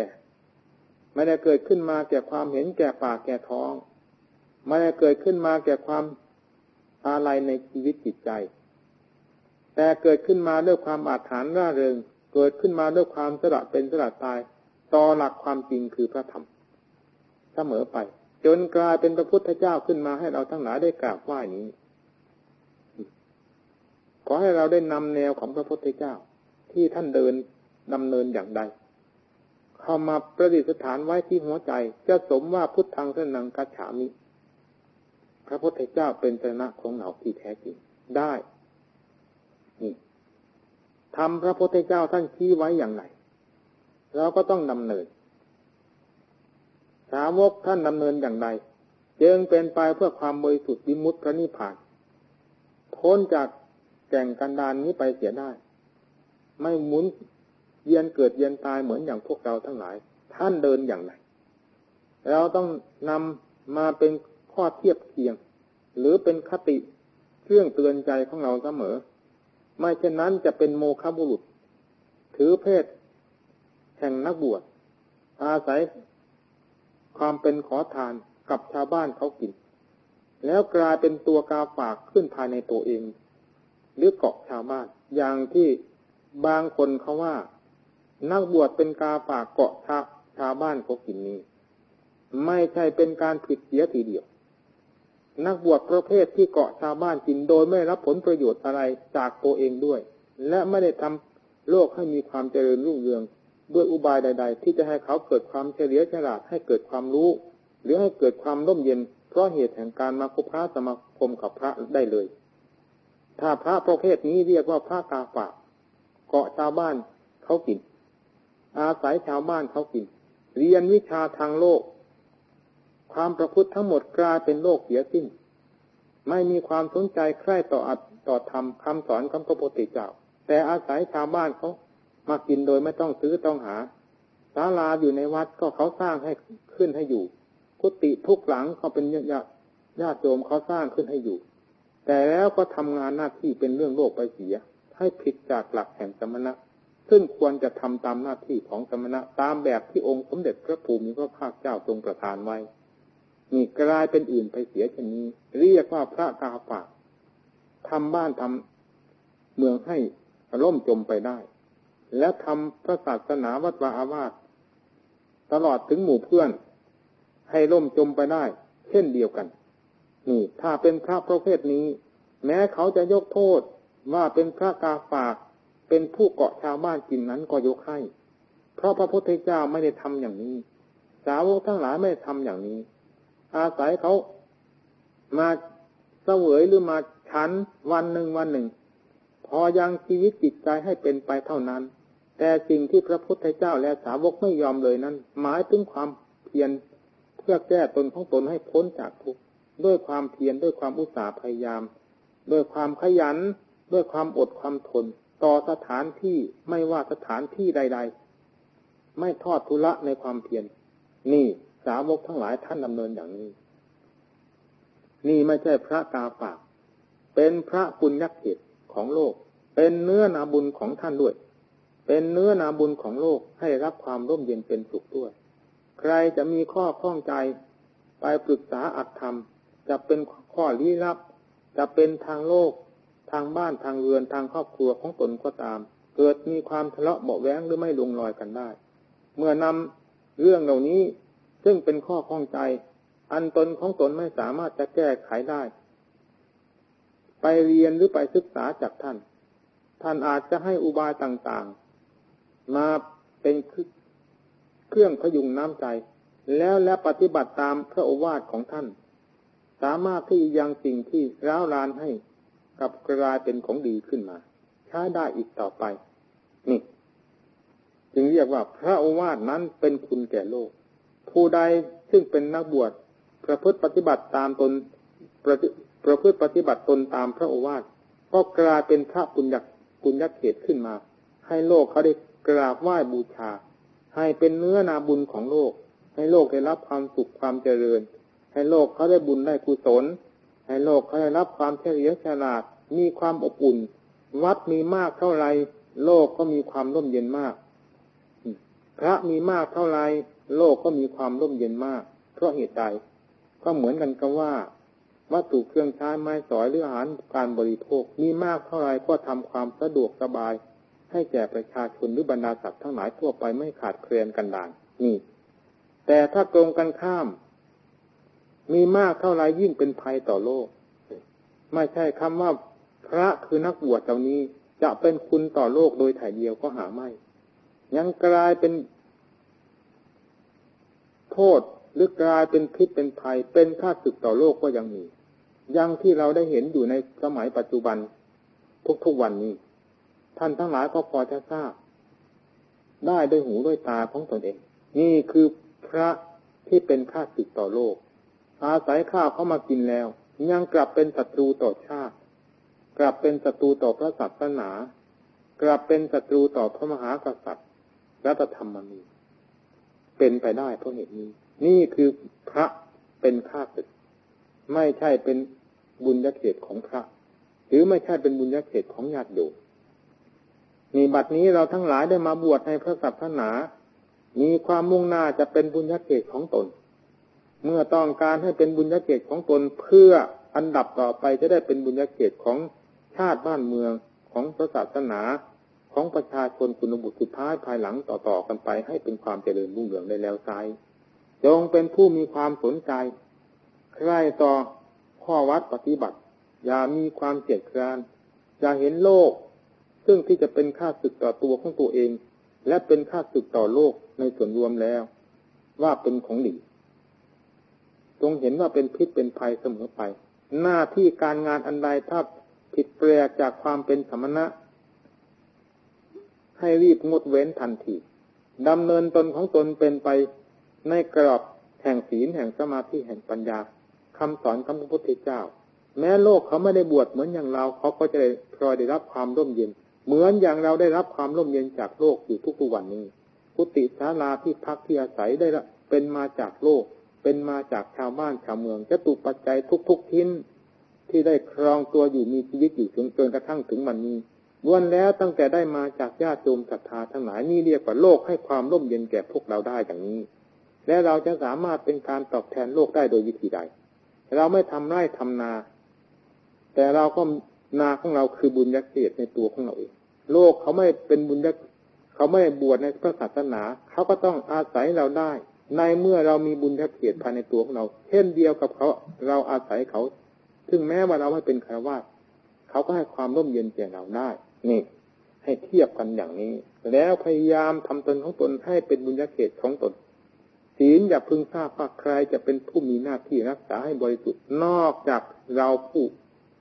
ไม่ได้เกิดขึ้นมาแก่ความเห็นแก่ปากแก่ท้อง ม่ได้เกิดขึ้นมาแก่ความอะไรในชีวิตจิตใจ แต่เกิดขึ้นมาด้วยความอาถรรพ์ร่าเริง เกิดขึ้นมาด้วยความสละเป็นสละตายต่อหลักความจริงคือพระธรรมเสมอไป จนกลายเป็นพระพุทธเจ้าขึ้นมาให้เราทั้งหลายได้กราบไหว้นี้ ขอให้เราได้นำแนวของพระพุทธเจ้า ที่ท่านเดินดำเนินอย่างใดเข้ามาประดิษฐานไว้ที่หัวใจ จะสมว่าพุทธังสนังกัจฉามิ พระพุทธเจ้าเป็นชนะของเราที่แท้จริงได้ นี่ทำพระพุทธเจ้าท่านชี้ไว้อย่างไรเราก็ต้องดำเนิน สาวกท่านดำเนินอย่างไรจึงเป็นไปเพื่อความบริสุทธิ์วิมุตติพระนิพพานพ้นจากแก่งกันดานนี้ไปเสียได้ ไม่หมุนเยียนเกิดเยียนตายเหมือนอย่างพวกเราทั้งหลาย ท่านเดินอย่างไร เราต้องนำมาเป็น ข้อเทียบเคียง หรือเป็นคติเครื่องเตือนใจของเราเสมอ ไม่เช่นนั้นจะเป็นโมฆะบุรุษ ถือเพศ แห่งนักบวชอาศัยความเป็นขอทานกับชาวบ้านเขากิน แล้วกลายเป็นตัวกาฝากขึ้นภายในตัวเอง หรือเกาะชาวบ้าน อย่างที่บางคนเขาว่า นักบวชเป็นกาฝากเกาะชาชาวบ้านเขากินนี้ ไม่ใช่เป็นการผิดเสียทีเดียว นักบวชประเภทที่เกาะชาวบ้านกินโดยไม่รับผลประโยชน์อะไรจากตัวเองด้วย และไม่ได้ทำโลกให้มีความเจริญรุ่งเรือง ด้วยอุบายใด ๆ ที่จะให้เขาเกิดความเฉลียวฉลาดให้เกิดความรู้ หรือให้เกิดความร่มเย็น เพราะเหตุแห่งการมาคบพระสมาคมกับพระได้เลย ถ้าพระประเภทนี้เรียกว่าพระกาฝากเกาะชาวบ้านเขากิน อาศัยชาวบ้านเขากิน เรียนวิชาทางโลก ความประพฤติทั้งหมดกลายเป็นโลกเสียสิ้น ไม่มีความสนใจใคร่ต่ออัดต่อธรรมคำสอนของพระโพุทธเจ้า แต่อาศัยชาวบ้านเขามากินโดยไม่ต้องซื้อต้องหาศาลาอยู่ในวัดก็เขาสร้างให้ขึ้นให้อยู่ กุฏิทุกหลังเขาเป็นญาติญาติโยมเขาสร้างขึ้นให้อยู่ แต่แล้วก็ทำงานหน้าที่เป็นเรื่องโลกไปเสีย ให้ผิดจากหลักแห่งสมณะ ซึ่งควรจะทำตามหน้าที่ของสมณะตามแบบที่องค์สมเด็จพระภูมิพระภาคเจ้าทรงประทานไว้ นี่กลายเป็นอื่นไปเสียชนนี้ เรียกว่าพระกาฝากทำบ้านทำเมืองให้ล่มจมไปได้ และทำพระศาสนาวัดวาอาวาสตลอดถึงหมู่เพื่อน ให้ล่มจมไปได้ เช่นเดียวกัน นี่ ถ้าเป็นพระประเภทนี้ แม้เขาจะยกโทษว่าเป็นพระกาฝากเป็นผู้เกาะชาวบ้านกินนั้นก็ยกให้ เพราะพระพุทธเจ้าไม่ได้ทำอย่างนี้ สาวกทั้งหลายไม่ได้ทำอย่างนี้ อาศัยเขามาเสวยหรือมาฉันวันหนึ่งวันหนึ่ง พอยังชีวิตจิตใจให้เป็นไปเท่านั้น แต่สิ่งที่พระพุทธเจ้าและสาวกไม่ยอมเลยนั้น หมายถึงความเพียรเพื่อแก้ตนของตนให้พ้นจากทุกข์ด้วยความเพียรด้วยความอุตสาห์พยายาม ด้วยความขยัน ด้วยความอดความทน ต่อสถานที่ไม่ว่าสถานที่ใด ๆ ไม่ทอดทุละในความเพียรนี่ สาวกทั้งหลายท่านดำเนินอย่างนี้ นี่ไม่ใช่พระกาฝาก เป็นพระปุญญเกตของโลก เป็นเนื้อนาบุญของท่านด้วย เป็นเนื้อนาบุญของโลกให้รับความร่มเย็นเป็นสุขด้วย ใครจะมีข้อข้องใจ ไปปรึกษาอัตธรรม จะเป็นข้อลี้ลับ จะเป็นทางโลก ทางบ้านทางเรือนทางครอบครัวของตนก็ตาม เกิดมีความทะเลาะเบาแวงหรือไม่ลงรอยกันได้ เมื่อนำเรื่องเหล่านี้ ซึ่งเป็นข้อข้องใจ อันตนของตนไม่สามารถจะแก้ไขได้ ไปเรียนหรือไปศึกษาจากท่าน ท่านอาจจะให้อุบายต่างๆ มาเป็นเครื่องพยุงน้ำใจ แล้วและปฏิบัติตามพระโอวาทของท่าน สามารถที่ยังสิ่งที่ร้าวรานให้กับกลายเป็นของดีขึ้นมาใช้ได้อีกต่อไป นี่ จึงเรียกว่าพระโอวาทนั้นเป็นคุณแก่โลก ผู้ใดซึ่งเป็นนักบวชประพฤติปฏิบัติตามตนประประพฤติปฏิบัติตนตามพระโอวาทก็กลายเป็นพระปุญญปุญญเขตขึ้นมา ให้โลกเขาได้กราบไหว้บูชา ให้เป็นเนื้อนาบุญของโลก ให้โลกได้รับความสุขความเจริญ ให้โลกเขาได้บุญได้กุศล ให้โลกเขาได้รับความเฉลียวฉลาด มีความอบอุ่น วัดมีมากเท่าไรโลกก็มีความร่มเย็นมาก พระมีมากเท่าไร โลกก็มีความร่มเย็นมาก เพราะเหตุใดก็เหมือนกันกับว่า วัตถุเครื่องใช้ไม้สอยหรืออาหารการบริโภคมีมากเท่าไรก็ทำความสะดวกสบาย ให้แก่ประชาชนหรือบรรดาสัตว์ทั้งหลายทั่วไปไม่ขาดเคลื่อนกันดานนี่ แต่ถ้าตรงกันข้าม มีมากเท่าไรยิ่งเป็นภัยต่อโลก ไม่ใช่คำว่าพระคือนักบวชเหล่านี้จะเป็นคุณต่อโลกโดยถ่ายเดียวก็หาไม่ ยังกลายเป็น โทษหรือกลายเป็นพิษเป็นภัย เป็นค่าศึกต่อโลกก็ยังมียังที่เราได้เห็นอยู่ในสมัยปัจจุบันทุกๆวันนี้ ท่านทั้งหลายก็พอจะทราบ ได้ด้วยหูด้วยตาของตนเอง นี่คือพระที่เป็นค่าศึกต่อโลก อาศัยข้าวเข้ามากินแล้ว ยังกลับเป็นศัตรูต่อชาติ กลับเป็นศัตรูต่อพระศาสนา กลับเป็นศัตรูต่อพระมหากษัตริย์รัตธรรมมี เป็นไปได้เพราะเหตุนี้ นี่คือพระเป็นข้าศึก ไม่ใช่เป็นบุญญาเขตของพระ หรือไม่ใช่เป็นบุญญาเขตของญาติโยมนี่บัดนี้เราทั้งหลายได้มาบวชในพระศาสนา มีความมุ่งหน้าจะเป็นบุญญาเขตของตน เมื่อต้องการให้เป็นบุญญาเขตของตนเพื่ออันดับต่อไปจะได้เป็นบุญญาเขตของชาติบ้านเมืองของพระศาสนา ของประชาชนคุณบุตรสุดท้ายภายหลังต่อๆกันไป ให้เป็นความเจริญรุ่งเรืองได้แล้วไซจงเป็นผู้มีความสนใจ ใคร่ต่อข้อวัดปฏิบัติ อย่ามีความเกียดคร้าน อย่าเห็นโลก ซึ่งที่จะเป็นค่าศึกต่อตัวของตัวเอง และเป็นค่าศึกต่อโลกในส่วนรวมแล้ว ว่าเป็นของดีจงเห็นว่าเป็นพิษเป็นภัยเสมอไป หน้าที่การงานอันใดถ้าผิดแปลกจากความเป็นสมณะ ให้รีบงดเว้นทันทีดำเนินตนของตนเป็นไปในกรอบแห่งศีลแห่งสมาธิแห่งปัญญาคำสอนของพระพุทธเจ้า แม้โลกเขาไม่ได้บวชเหมือนอย่างเราเขาก็จะได้พลอยได้รับความร่มเย็น เหมือนอย่างเราได้รับความร่มเย็นจากโลกอยู่ทุกๆวันนี้กุฏิศาลาที่พักที่อาศัยได้เป็นมาจากโลก เป็นมาจากชาวบ้านชาวเมืองจะตุปัจจัยทุกๆทิ้นที่ได้ครองตัวอยู่มีชีวิตอยู่จนกระทั่งถึงวันนี้ ล้วนแล้วตั้งแต่ได้มาจากญาติโยมศรัทธาทั้งหลายนี่เรียกว่าโลกให้ความร่มเย็นแก่พวกเราได้อย่างนี้ และเราจะสามารถเป็นการตอบแทนโลกได้โดยวิธีใด เราไม่ทำไร่ทำนา แต่เราก็นาของเราคือบุญยักษ์เศษในตัวของเราเองโลกเขาไม่เป็นบุญยักษ์เขาไม่บวชในพระศาสนา เขาก็ต้องอาศัยเราได้ ในเมื่อเรามีบุญยักษ์เศษภายในตัวของเรา เช่นเดียวกับเขาเราอาศัยเขา ถึงแม้ว่าเราไม่เป็นคารวะเขาก็ให้ความร่มเย็นแก่เราได้ นี่ ให้เทียบกันอย่างนี้ แล้วพยายามทำตนของตนให้เป็นบุญญาเขตของตนศีลอย่าพึงทราบว่าใครจะเป็นผู้มีหน้าที่รักษาให้บริสุทธิ์นอกจากเราผู้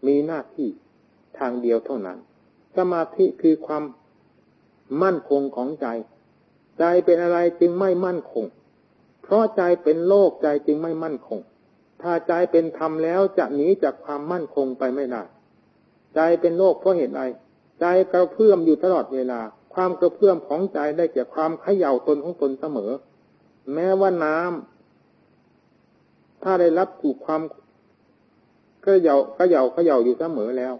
มีหน้าที่ทางเดียวเท่านั้น สมาธิคือความมั่นคงของใจ ใจเป็นอะไรจึงไม่มั่นคง เพราะใจเป็นโลกใจจึงไม่มั่นคง ถ้าใจเป็นธรรมแล้วจะหนีจากความมั่นคงไปไม่ได้ ใจเป็นโลกเพราะเหตุใด ใจกระเพื่อมอยู่ตลอดเวลา ความกระเพื่อมของใจได้แก่ความเขย่าตนของตนเสมอ แม้ว่าน้ำถ้าได้รับถูกความก็เยาก็เยาก็เยาอยู่เสมอแล้ว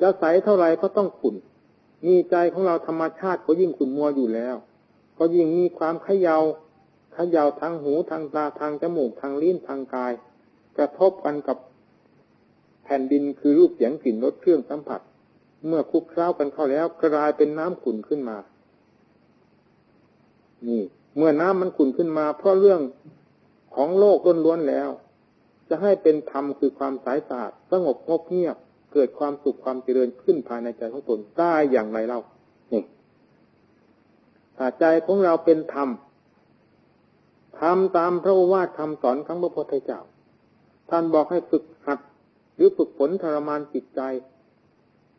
จะใสเท่าไรก็ต้องขุ่นมีใจของเราธรรมชาติก็ยิ่งขุ่นมัวอยู่แล้ว ก็ยิ่งมีความเขย่าเขย่าทางหูทางตาทางจมูกทางลิ้นทางกาย กระทบกันกับแผ่นดินคือรูปเสียงกลิ่นรสเครื่องสัมผัส เมื่อคุกเคล้ากันเข้าแล้วกลายเป็นน้ำขุ่นขึ้นมา นี่ เมื่อน้ำมันขุ่นขึ้นมา เพราะเรื่องของโลกล้วนๆแล้ว จะให้เป็นธรรมคือความสายสะอาดสงบงบเงียบ เกิดความสุขความเจริญขึ้นภายในใจของตนได้อย่างไรเล่านี่ถ้าใจของเราเป็นธรรมทำตามพระวาทคำสอนของพระพุทธเจ้า ท่านบอกให้ฝึกหัด หรือฝึกฝนทรมานจิตใจ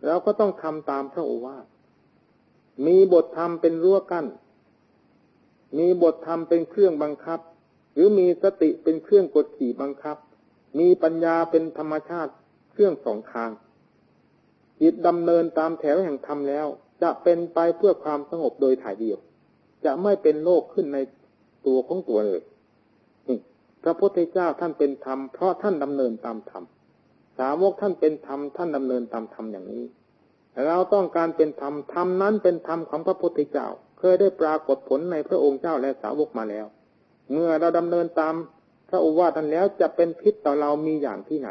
เราก็ต้องทำตามพระโอวาทมีบทธรรมเป็นรั้วกั้น มีบทธรรมเป็นเครื่องบังคับ หรือมีสติเป็นเครื่องกดขี่บังคับ มีปัญญาเป็นธรรมชาติเครื่องสองทางจิตดำเนินตามแถวแห่งธรรมแล้ว จะเป็นไปเพื่อความสงบโดยถ่ายเดียว จะไม่เป็นโลกขึ้นในตัวของตัวเลยพระพุทธเจ้าท่านเป็นธรรมเพราะท่านดำเนินตามธรรม สาวกท่านเป็นธรรมท่านดำเนินตามธรรมอย่างนี้ เราต้องการเป็นธรรมธรรมนั้นเป็นธรรมของพระพุทธเจ้า เคยได้ปรากฏผลในพระองค์เจ้าและสาวกมาแล้ว เมื่อเราดำเนินตามพระโอวาทนั้นแล้วจะเป็นพิษต่อเรามีอย่างที่ไหน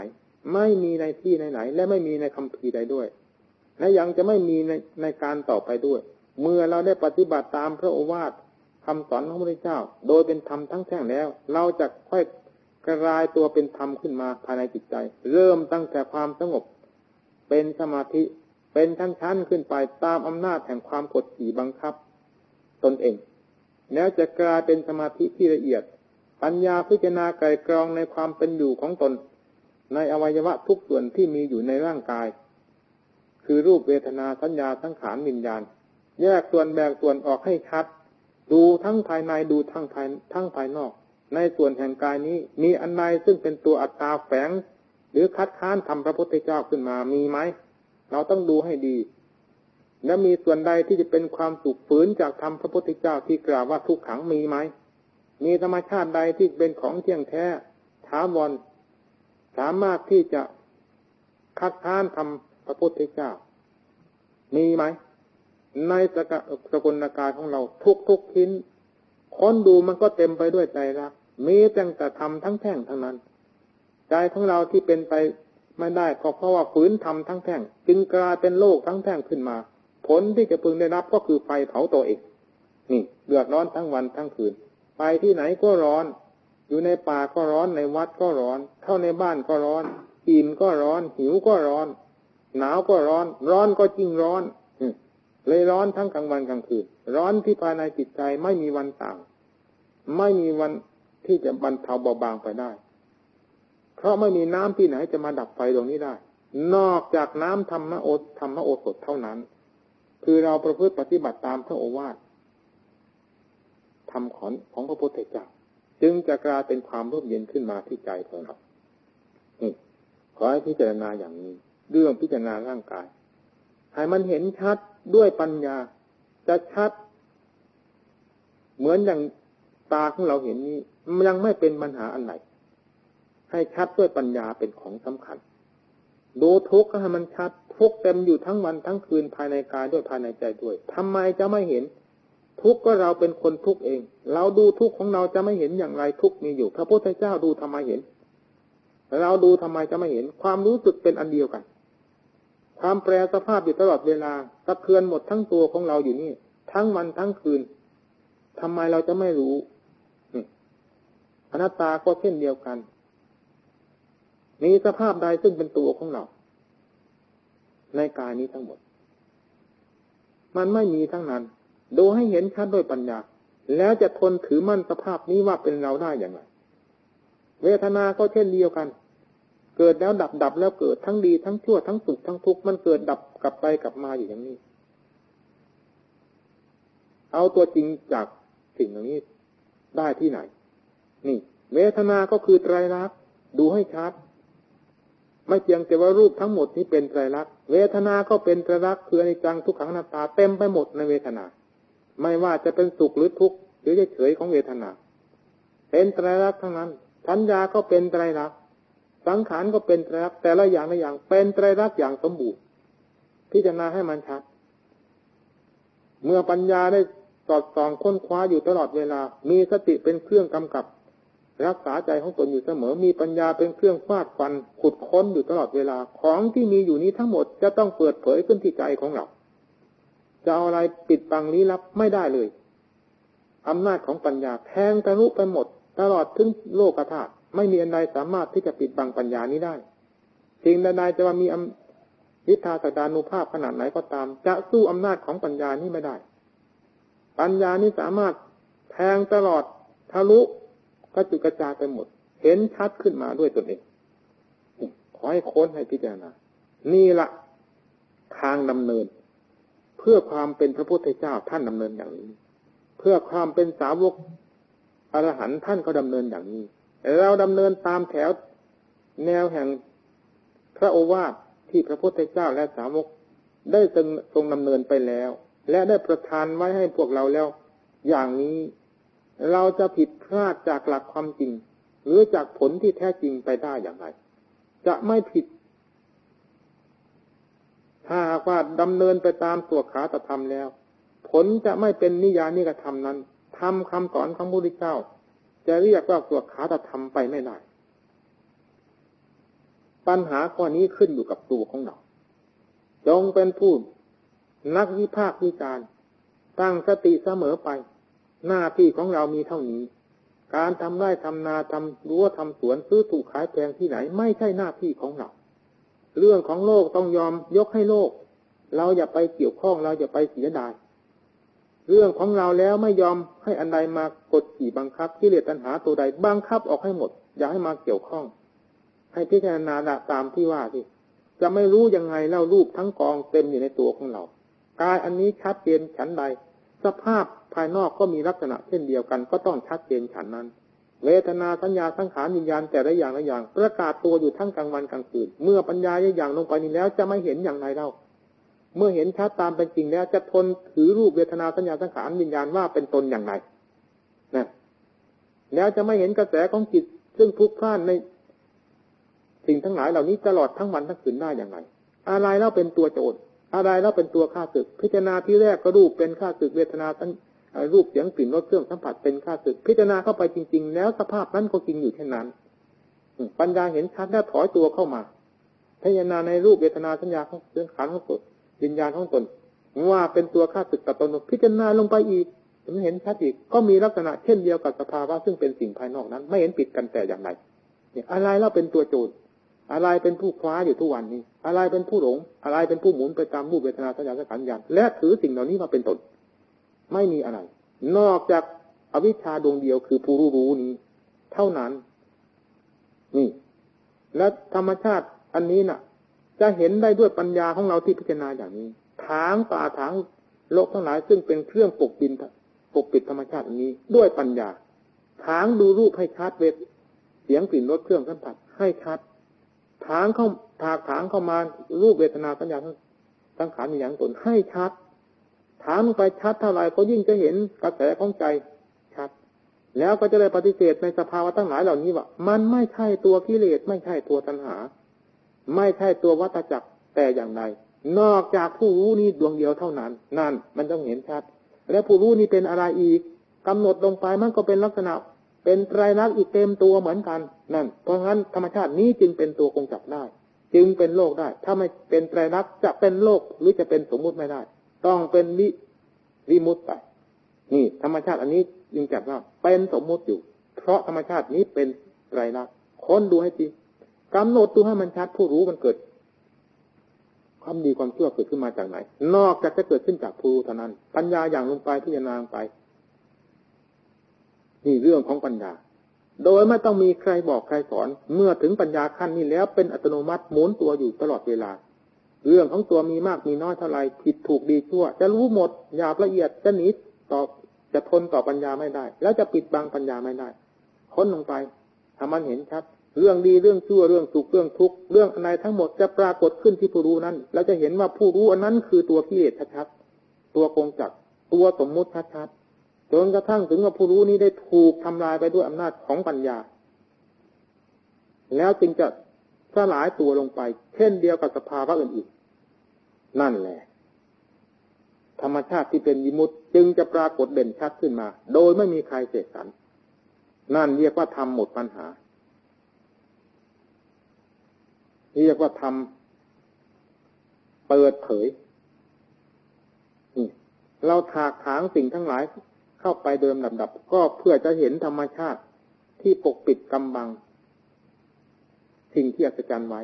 ไม่มีในที่ไหนๆและไม่มีในคำพีใดด้วย และยังจะไม่มีในในการต่อไปด้วย เมื่อเราได้ปฏิบัติตามพระโอวาทคำสอนของพระเจ้า โดยเป็นธรรมทั้งแท่งแล้ว เราจะค่อย กระายตัวเป็นธรรมขึ้นมาภายในจิตใจ เริ่มตั้งแต่ความสงบ เป็นสมาธิเป็นชั้นๆขึ้นไปตามอำนาจแห่งความกดขี่บังคับ ตนเอง แล้วจะกลายเป็นสมาธิที่ละเอียด ปัญญาพิจารณาไกลกรองในความเป็นอยู่ของตน ในอวัยวะทุกส่วนที่มีอยู่ในร่างกาย คือรูปเวทนาสัญญาสังขารวิญญาณ แยกส่วนแบ่งส่วนออกให้ชัด ดูทั้งภายในดูทั้งภายทั้งภายนอก ในส่วนแห่งกายนี้ มีอันใดซึ่งเป็นตัวอัตตาแฝง หรือคัดค้านทำพระพุทธเจ้าขึ้นมามีไหม เราต้องดูให้ดี และมีส่วนใดที่จะเป็นความสุขฝืนจากธรรมพระพุทธเจ้าที่กล่าวว่าทุกขังมีไหม มีธรรมชาติใดที่เป็นของเที่ยงแท้ท้าวรสามารถที่จะคัดค้านทำพระพุทธเจ้า มีไหม ในสกสกุลกายของเราทุกทุกทิ้น ค้นดูมันก็เต็มไปด้วยใจรัก มีตั้งแต่ทำทั้งแท่งทั้งนั้น ใจของเราที่เป็นไปไม่ได้ก็เพราะว่าฝืนทำทั้งแท่ง จึงกลายเป็นโลกทั้งแท่งขึ้นมา ผลที่จะพึงได้รับก็คือไฟเผาตัวเองนี่เดือดร้อนทั้งวันทั้งคืน ไปที่ไหนก็ร้อน อยู่ในป่าก็ร้อนในวัดก็ร้อน เข้าในบ้านก็ร้อนอิ่มก็ร้อน หิวก็ร้อน หนาวก็ร้อน ร้อนก็จริงร้อนเลยร้อนทั้งกลางวันกลางคืน ร้อนที่ภายในจิตใจไม่มีวันต่าง ไม่มีวัน ที่จะบรรเทาเบาบางไปได้ เพราะไม่มีน้ำที่ไหนจะมาดับไฟตรงนี้ได้ นอกจากน้ำธรรมโอธรรมโอสถเท่านั้น คือเราประพฤติปฏิบัติตามพระโอวาททำขอนของพระพุทธเจ้าจึงจะกลายเป็นความร่มเย็นขึ้นมาที่ใจของเราขอให้พิจารณาอย่างนี้ เรื่องพิจารณาร่างกาย ให้มันเห็นชัดด้วยปัญญา จะชัด เหมือนอย่าง ตาของเราเห็นนี้ยังไม่เป็นปัญหาอันไหนให้ชัดด้วยปัญญาเป็นของสำคัญ ดูทุกข์ให้มันชัดทุกเต็มอยู่ทั้งวันทั้งคืนภายในกายด้วยภายในใจด้วยทำไมจะไม่เห็น ทุกข์ก็เราเป็นคนทุกข์เอง เราดูทุกข์ของเราจะไม่เห็นอย่างไรทุกข์มีอยู่ พระพุทธเจ้าดูทำไมเห็น เราดูทำไมจะไม่เห็น ความรู้สึกเป็นอันเดียวกัน ความแปรสภาพอยู่ตลอดเวลาสะเทือนหมดทั้งตัวของเราอยู่นี่ ทั้งวันทั้งคืนทำไมเราจะไม่รู้ อนัตตาก็เช่นเดียวกัน มีสภาพใดซึ่งเป็นตัวของเรา ในกายนี้ทั้งหมด มันไม่มีทั้งนั้น ดูให้เห็นชัดด้วยปัญญา แล้วจะทนถือมั่นสภาพนี้ว่าเป็นเราได้อย่างไร เวทนาก็เช่นเดียวกัน เกิดแล้วดับดับแล้วเกิดทั้งดีทั้งชั่วทั้งสุขทั้งทุกข์มันเกิดดับกลับไปกลับมาอยู่อย่างนี้ เอาตัวจริงจากสิ่งเหล่านี้ได้ที่ไหน นี่ เวทนาก็คือไตรลักษณ์ดูให้ชัด ไม่เพียงแต่ว่ารูปทั้งหมดนี้เป็นไตรลักษณ์เวทนาก็เป็นไตรลักษณ์คืออนจังทุกขังนาตาเต็มไปหมดในเวทนา ไม่ว่าจะเป็นสุขหรือทุกข์หรือเฉยของเวทนา เป็นไตรลักษณ์ทั้งนั้นสัญญาก็เป็นไตรลักษณ์สังขารก็เป็นไตรลักษณ์แต่ละอย่างละอย่าง เป็นไตรลักษณ์อย่างสมบูรณ์พิจารณาให้มันชัด เมื่อปัญญาได้สอดส่องค้นคว้าอยู่ตลอดเวลา มีสติเป็นเครื่องกำกับ รักษาใจของตนอยู่เสมอ มีปัญญาเป็นเครื่องฟาดฟัน ขุดค้นอยู่ตลอดเวลา ของที่มีอยู่นี้ทั้งหมดจะต้องเปิดเผยขึ้นที่ใจของเรา จะเอาอะไรปิดบังลี้ลับไม่ได้เลยอำนาจของปัญญาแทงทะลุไปหมด ตลอดถึงโลกธาตุไม่มีอันใดสามารถที่จะปิดบังปัญญานี้ได้สิ่งใดๆจะว่ามีวิทาสดานุภาพขนาดไหนก็ตาม จะสู้อำนาจของปัญญานี้ไม่ได้ ปัญญานี้สามารถแทงตลอดทะลุ ก็จุกระจายไปหมด เห็นชัดขึ้นมาด้วยตนเองขอให้ค้นให้พิจารณา นี่ละทางดำเนิน เพื่อความเป็นพระพุทธเจ้าท่านดำเนินอย่างนี้ เพื่อความเป็นสาวกอรหันต์ท่านก็ดำเนินอย่างนี้ เราดำเนินตามแถวแนวแห่งพระโอวาทที่พระพุทธเจ้าและสาวกได้ทรงดำเนินไปแล้ว และได้ประทานไว้ให้พวกเราแล้ว อย่างนี้ เราจะผิดพลาดจากหลักความจริง หรือจากผลที่แท้จริงไปได้อย่างไร จะไม่ผิด ถ้าหากว่าดำเนินไปตามตัวขาตธรรมแล้ว ผลจะไม่เป็นนิยานิกระทำนั้นทำคำสอนของพระพุทธเจ้า จะเรียกว่าสวขาตธรรมไปไม่ได้ปัญหาข้อนี้ขึ้นอยู่กับตัวของเราจงเป็นผู้นักวิพากษ์วิจารณ์ตั้งสติเสมอไป หน้าที่ของเรามีเท่านี้ การทำไร่ทำนาทำรั้วทำสวนซื้อถูกขายแพงที่ไหน ไม่ใช่หน้าที่ของเรา เรื่องของโลกต้องยอมยกให้โลก เราอย่าไปเกี่ยวข้องเราอย่าไปเสียดายเรื่องของเราแล้วไม่ยอมให้อันใดมากดขี่บังคับกิเลสตัณหาตัวใดบังคับออกให้หมด อย่าให้มาเกี่ยวข้อง ให้พิจารณาตามที่ว่าที่จะไม่รู้ยังไงเล่ารูปทั้งกองเต็มอยู่ในตัวของเรากายอันนี้ชัดเจนฉันใด สภาพภายนอกก็มีลักษณะเช่นเดียวกัน ก็ต้องชัดเจนฉันนั้น เวทนาสัญญาสังขารวิญญาณแต่ละอย่างละอย่าง ประกาศตัวอยู่ทั้งกลางวันกลางคืนเมื่อปัญญาอย่างลงไปนี้แล้วจะไม่เห็นอย่างไรเล่าเมื่อเห็นชัดตามเป็นจริงแล้วจะทนถือรูปเวทนาสัญญาสังขารวิญญาณว่าเป็นตนอย่างไรนะแล้วจะไม่เห็นกระแสของจิตซึ่งทุกพล่านในสิ่งทั้งหลายเหล่านี้ตลอดทั้งวันทั้งคืนได้อย่างไร อะไรแล้วเป็นตัวโจร อะไรแล้วเป็นตัวข้าศึก พิจารณาที่แรกก็รูปเป็นข้าศึกเวทนาสัญรูปเสียงกลิ่นรสเครื่องสัมผัสเป็นข้าศึก พิจารณาเข้าไปจริง ๆ แล้วสภาพนั้นก็จริงอยู่เช่นนั้น ปัญญาเห็นชัดแล้วถอยตัวเข้ามา พิจารณาในรูปเวทนาสัญญาของเรื่องขันของสดวิญญาณของตนว่าเป็นตัวข้าศึกกับตนพิจารณาลงไปอีกมันเห็นชัดอีกก็มีลักษณะเช่นเดียวกับสภาวะซึ่งเป็นสิ่งภายนอกนั้น ไม่เห็นปิดกันแต่อย่างไรอะไรแล้วเป็นตัวโจร อะไรเป็นผู้คว้าอยู่ทุกวันนี้ อะไรเป็นผู้หลง อะไรเป็นผู้หมุนไปตามรูปเวทนาสัญญาสังขารญาณและถือสิ่งเหล่านี้มาเป็นตน ไม่มีอะไร นอกจากอวิชชาดวงเดียวคือผู้รู้รู้นี้ เท่านั้น นี่ และธรรมชาติอันนี้น่ะ จะเห็นได้ด้วยปัญญาของเราที่พิจารณาอย่างนี้ถางป่าถางโลกทั้งหลาย ซึ่งเป็นเครื่องปกปิดปกปิดธรรมชาติอันนี้ ด้วยปัญญาถางดูรูปให้ชัดเวทเสียงกลิ่นรสเครื่องสัมผัสให้ชัด ถางเข้าถากถางเข้ามารูปเวทนาสัญญาสังขารมีอย่างตนให้ชัด ถางลงไปชัดเท่าไรก็ยิ่งจะเห็นกระแสของใจชัด แล้วก็จะได้ปฏิเสธในสภาวะทั้งหลายเหล่านี้ว่า มันไม่ใช่ตัวกิเลสไม่ใช่ตัวตัณหา ไม่ใช่ตัววัตจักรแต่อย่างใดนอกจากผู้รู้นี้ดวงเดียวเท่านั้น นั่น มันต้องเห็นชัด แล้วผู้รู้นี้เป็นอะไรอีกกำหนดลงไปมันก็เป็นลักษณะ เป็นไตรลักษณ์อีกเต็มตัวเหมือนกันนั่น เพราะงั้นธรรมชาตินี้จึงเป็นตัวคงจับได้ จึงเป็นโลกได้ ถ้าไม่เป็นไตรลักษณ์จะเป็นโลกหรือจะเป็นสมมุติไม่ได้ ต้องเป็นวิวิมุตต์ไปนี่ ธรรมชาติอันนี้จึงจับว่าเป็นสมมุติอยู่ เพราะธรรมชาตินี้เป็นไตรลักษณ์ค้นดูให้จริงกำหนดดูให้มันชัดผู้รู้มันเกิด ความดีความชั่วเกิดขึ้นมาจากไหน นอกจากจะเกิดขึ้นจากผู้รู้เท่านั้น ปัญญาอย่างลงไปพิจารณาไป นี่เรื่องของปัญญา โดยไม่ต้องมีใครบอกใครสอน เมื่อถึงปัญญาขั้นนี้แล้วเป็นอัตโนมัติหมุนตัวอยู่ตลอดเวลา เรื่องของตัวมีมากมีน้อยเท่าไรผิดถูกดีชั่ว จะรู้หมดหยาบละเอียดจะหนีต่อจะทนต่อปัญญาไม่ได้ แล้วจะปิดบังปัญญาไม่ได้ค้นลงไปทำมันเห็นชัดเรื่องดีเรื่องชั่วเรื่องสุขเรื่องทุกข์เรื่องอะไรทั้งหมดจะปรากฏขึ้นที่ผู้รู้นั้นเราจะเห็นว่าผู้รู้อันนั้นคือตัวกิเลสชัดๆตัวกงจักตัวสมมุติชัดๆ จนกระทั่งถึงว่าผู้รู้นี้ได้ถูกทำลายไปด้วยอำนาจของปัญญา แล้วจึงจะสลายตัวลงไป เช่นเดียวกับสภาวะอื่นๆนั่นแหละ ธรรมชาติที่เป็นยิมุตจึงจะปรากฏเด่นชัดขึ้นมา โดยไม่มีใครเสกสรรนั่นเรียกว่าทำหมดปัญหา เรียกว่าทำเปิดเผยเราถากถางสิ่งทั้งหลาย เข้าไปเดิมลำดับ ก็เพื่อจะเห็นธรรมชาติที่ปกปิดกำบัง สิ่งที่อัศจรรย์ไว้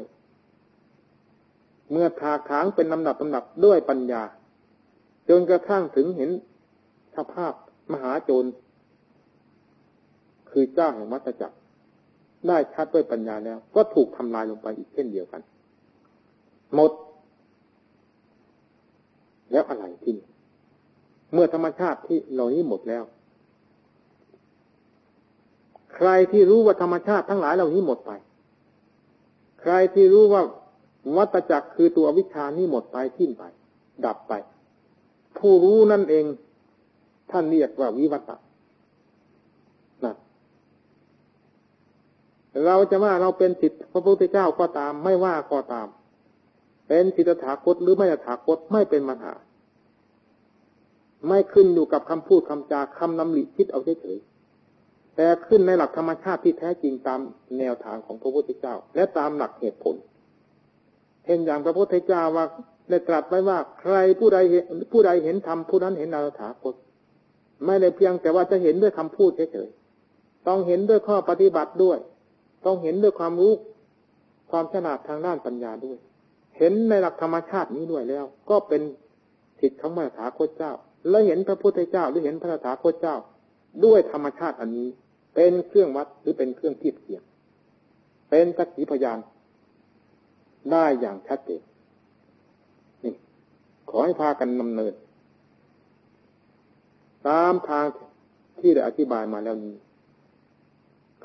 เมื่อถากถางเป็นลำดับลำดับด้วยปัญญา จนกระทั่งถึงเห็นสภาพมหาโจร คือเจ้าแห่งวัฏจักร ได้ชัดด้วยปัญญาแล้ว ก็ถูกทำลายลงไปอีกเช่นเดียวกัน หมด แล้วอะไรที่นี่ เมื่อธรรมชาติที่เหล่านี้หมดแล้ว ใครที่รู้ว่าธรรมชาติทั้งหลายเหล่านี้หมดไป ใครที่รู้ว่าวัตจักรคือตัววิชานี้หมดไปทิ้งไป ดับไป ผู้รู้นั่นเอง ท่านเรียกว่าวิวัตเราจะว่าเราเป็นสิทธิพระพุทธเจ้าก็ตาม ไม่ว่าก็ตาม เป็นสิทธถาคตหรือไม่ถาคตไม่เป็นปัญหา ไม่ขึ้นอยู่กับคำพูดคำจาคำนำหลีคิดเอาเฉยๆแต่ขึ้นในหลักธรรมชาติที่แท้จริงตามแนวทางของพระพุทธเจ้า และตามหลักเหตุผลเห็นอย่างพระพุทธเจ้าว่าได้ตรัสไว้ว่าใครผู้ใดเห็นผู้ใดเห็นธรรมผู้นั้นเห็นนาถาคตไม่ได้เพียงแต่ว่าจะเห็นด้วยคำพูดเฉยๆต้องเห็นด้วยข้อปฏิบัติด้วย ต้องเห็นด้วยความรู้ความฉลาดทางด้านปัญญาด้วย เห็นในหลักธรรมชาตินี้ด้วยแล้ว ก็เป็นสิทธิ์ของพระถาคตเจ้า และเห็นพระพุทธเจ้าหรือเห็นพระถาคตเจ้า ด้วยธรรมชาติอันนี้ เป็นเครื่องวัดหรือเป็นเครื่องเทียบเทียงเป็นสักขีพยานได้อย่างชัดเจนนี่ ขอให้พากันนำเนิน ตามทางที่ได้อธิบายมาแล้วนี้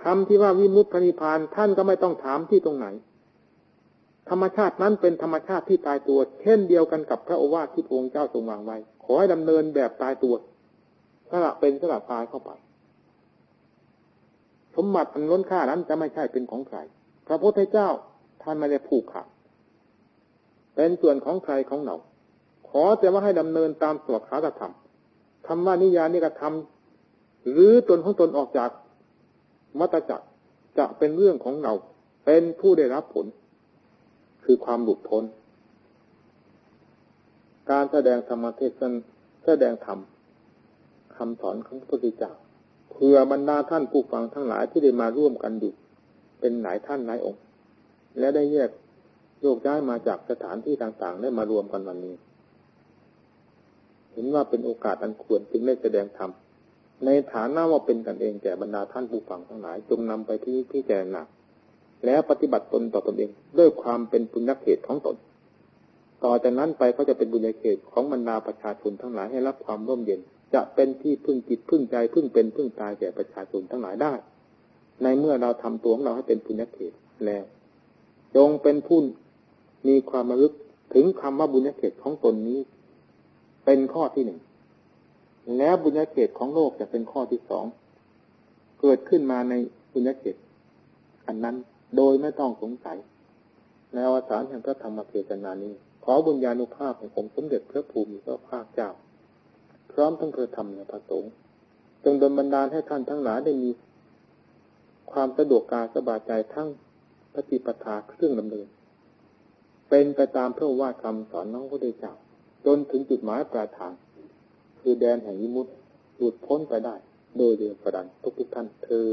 คำที่ว่าวิมุตตินิพานท่านก็ไม่ต้องถามที่ตรงไหน ธรรมชาตินั้นเป็นธรรมชาติที่ตายตัว เช่นเดียวกันกับพระโอวาทที่พระองค์เจ้าทรงวางไว้ ขอให้ดำเนินแบบตายตัวสละเป็นสละตายเข้าไป สมบัติอันล้นค่านั้นจะไม่ใช่เป็นของใคร พระพุทธเจ้าท่านไม่ได้ผูกขาดเป็นส่วนของใครของเราขอแต่ว่าให้ดำเนินตามสวดขาธรรมคำว่านิยานิกระทำหรือตนของตนออกจากมัตจักรจะเป็นเรื่องของเรา เป็นผู้ได้รับผล คือความหลุดพ้น การแสดงธรรมเทศนแสดงธรรมคำสอนของพระพุทธเจ้าเพื่อบรรดาท่านผู้ฟังทั้งหลายที่ได้มาร่วมกันอยู่เป็นหลายท่านหลายองค์ และได้แยกโยกย้ายมาจากสถานที่ต่างๆ ได้มารวมกันวันนี้ เห็นว่าเป็นโอกาสอันควรจึงได้แสดงธรรมในฐานะว่าเป็นกันเองแก่บรรดาท่านผู้ฟังทั้งหลายจงนำไปที่พิจารณาแล้วปฏิบัติตนต่อตนเอง ด้วยความเป็นปุญญเขตของตน ต่อจากนั้นไปก็จะเป็นบุญญเขตของบรรดาประชาชนทั้งหลายให้รับความร่มเย็น จะเป็นที่พึ่งจิตพึ่งใจพึ่งเป็นพึ่งตายแก่ประชาชนทั้งหลายได้ ในเมื่อเราทำตัวของเราให้เป็นปุญญเขตแล้ว จงเป็นผู้มีความระลึกถึงคำว่าบุญญเขตของตนนี้ เป็นข้อที่หนึ่งแล้วบุญญาเขตของโลกจะเป็นข้อที่สองเกิดขึ้นมาในบุญญาเขตอันนั้นโดยไม่ต้องสงสัยในอวสานแห่งพระธรรมเทศนานี้ ขอบุญญาณุภาพของผมสมเด็จพระภูมิพระภาคเจ้า พร้อมทั้งพระธรรมและพระสงฆ์จงดลบันดาลให้ท่านทั้งหลายได้มี ความสะดวกกาสบายใจทั้งปฏิปทาเครื่องดำเนิน เป็นไปตามพระว่าคำสอนน้องพระเดชเจ้าจนถึงจุดหมายปลายทาง คือแดนแห่งยิมุตหลุดพ้นไปได้ โดยเดียวประดันทุกทุกท่านเธอ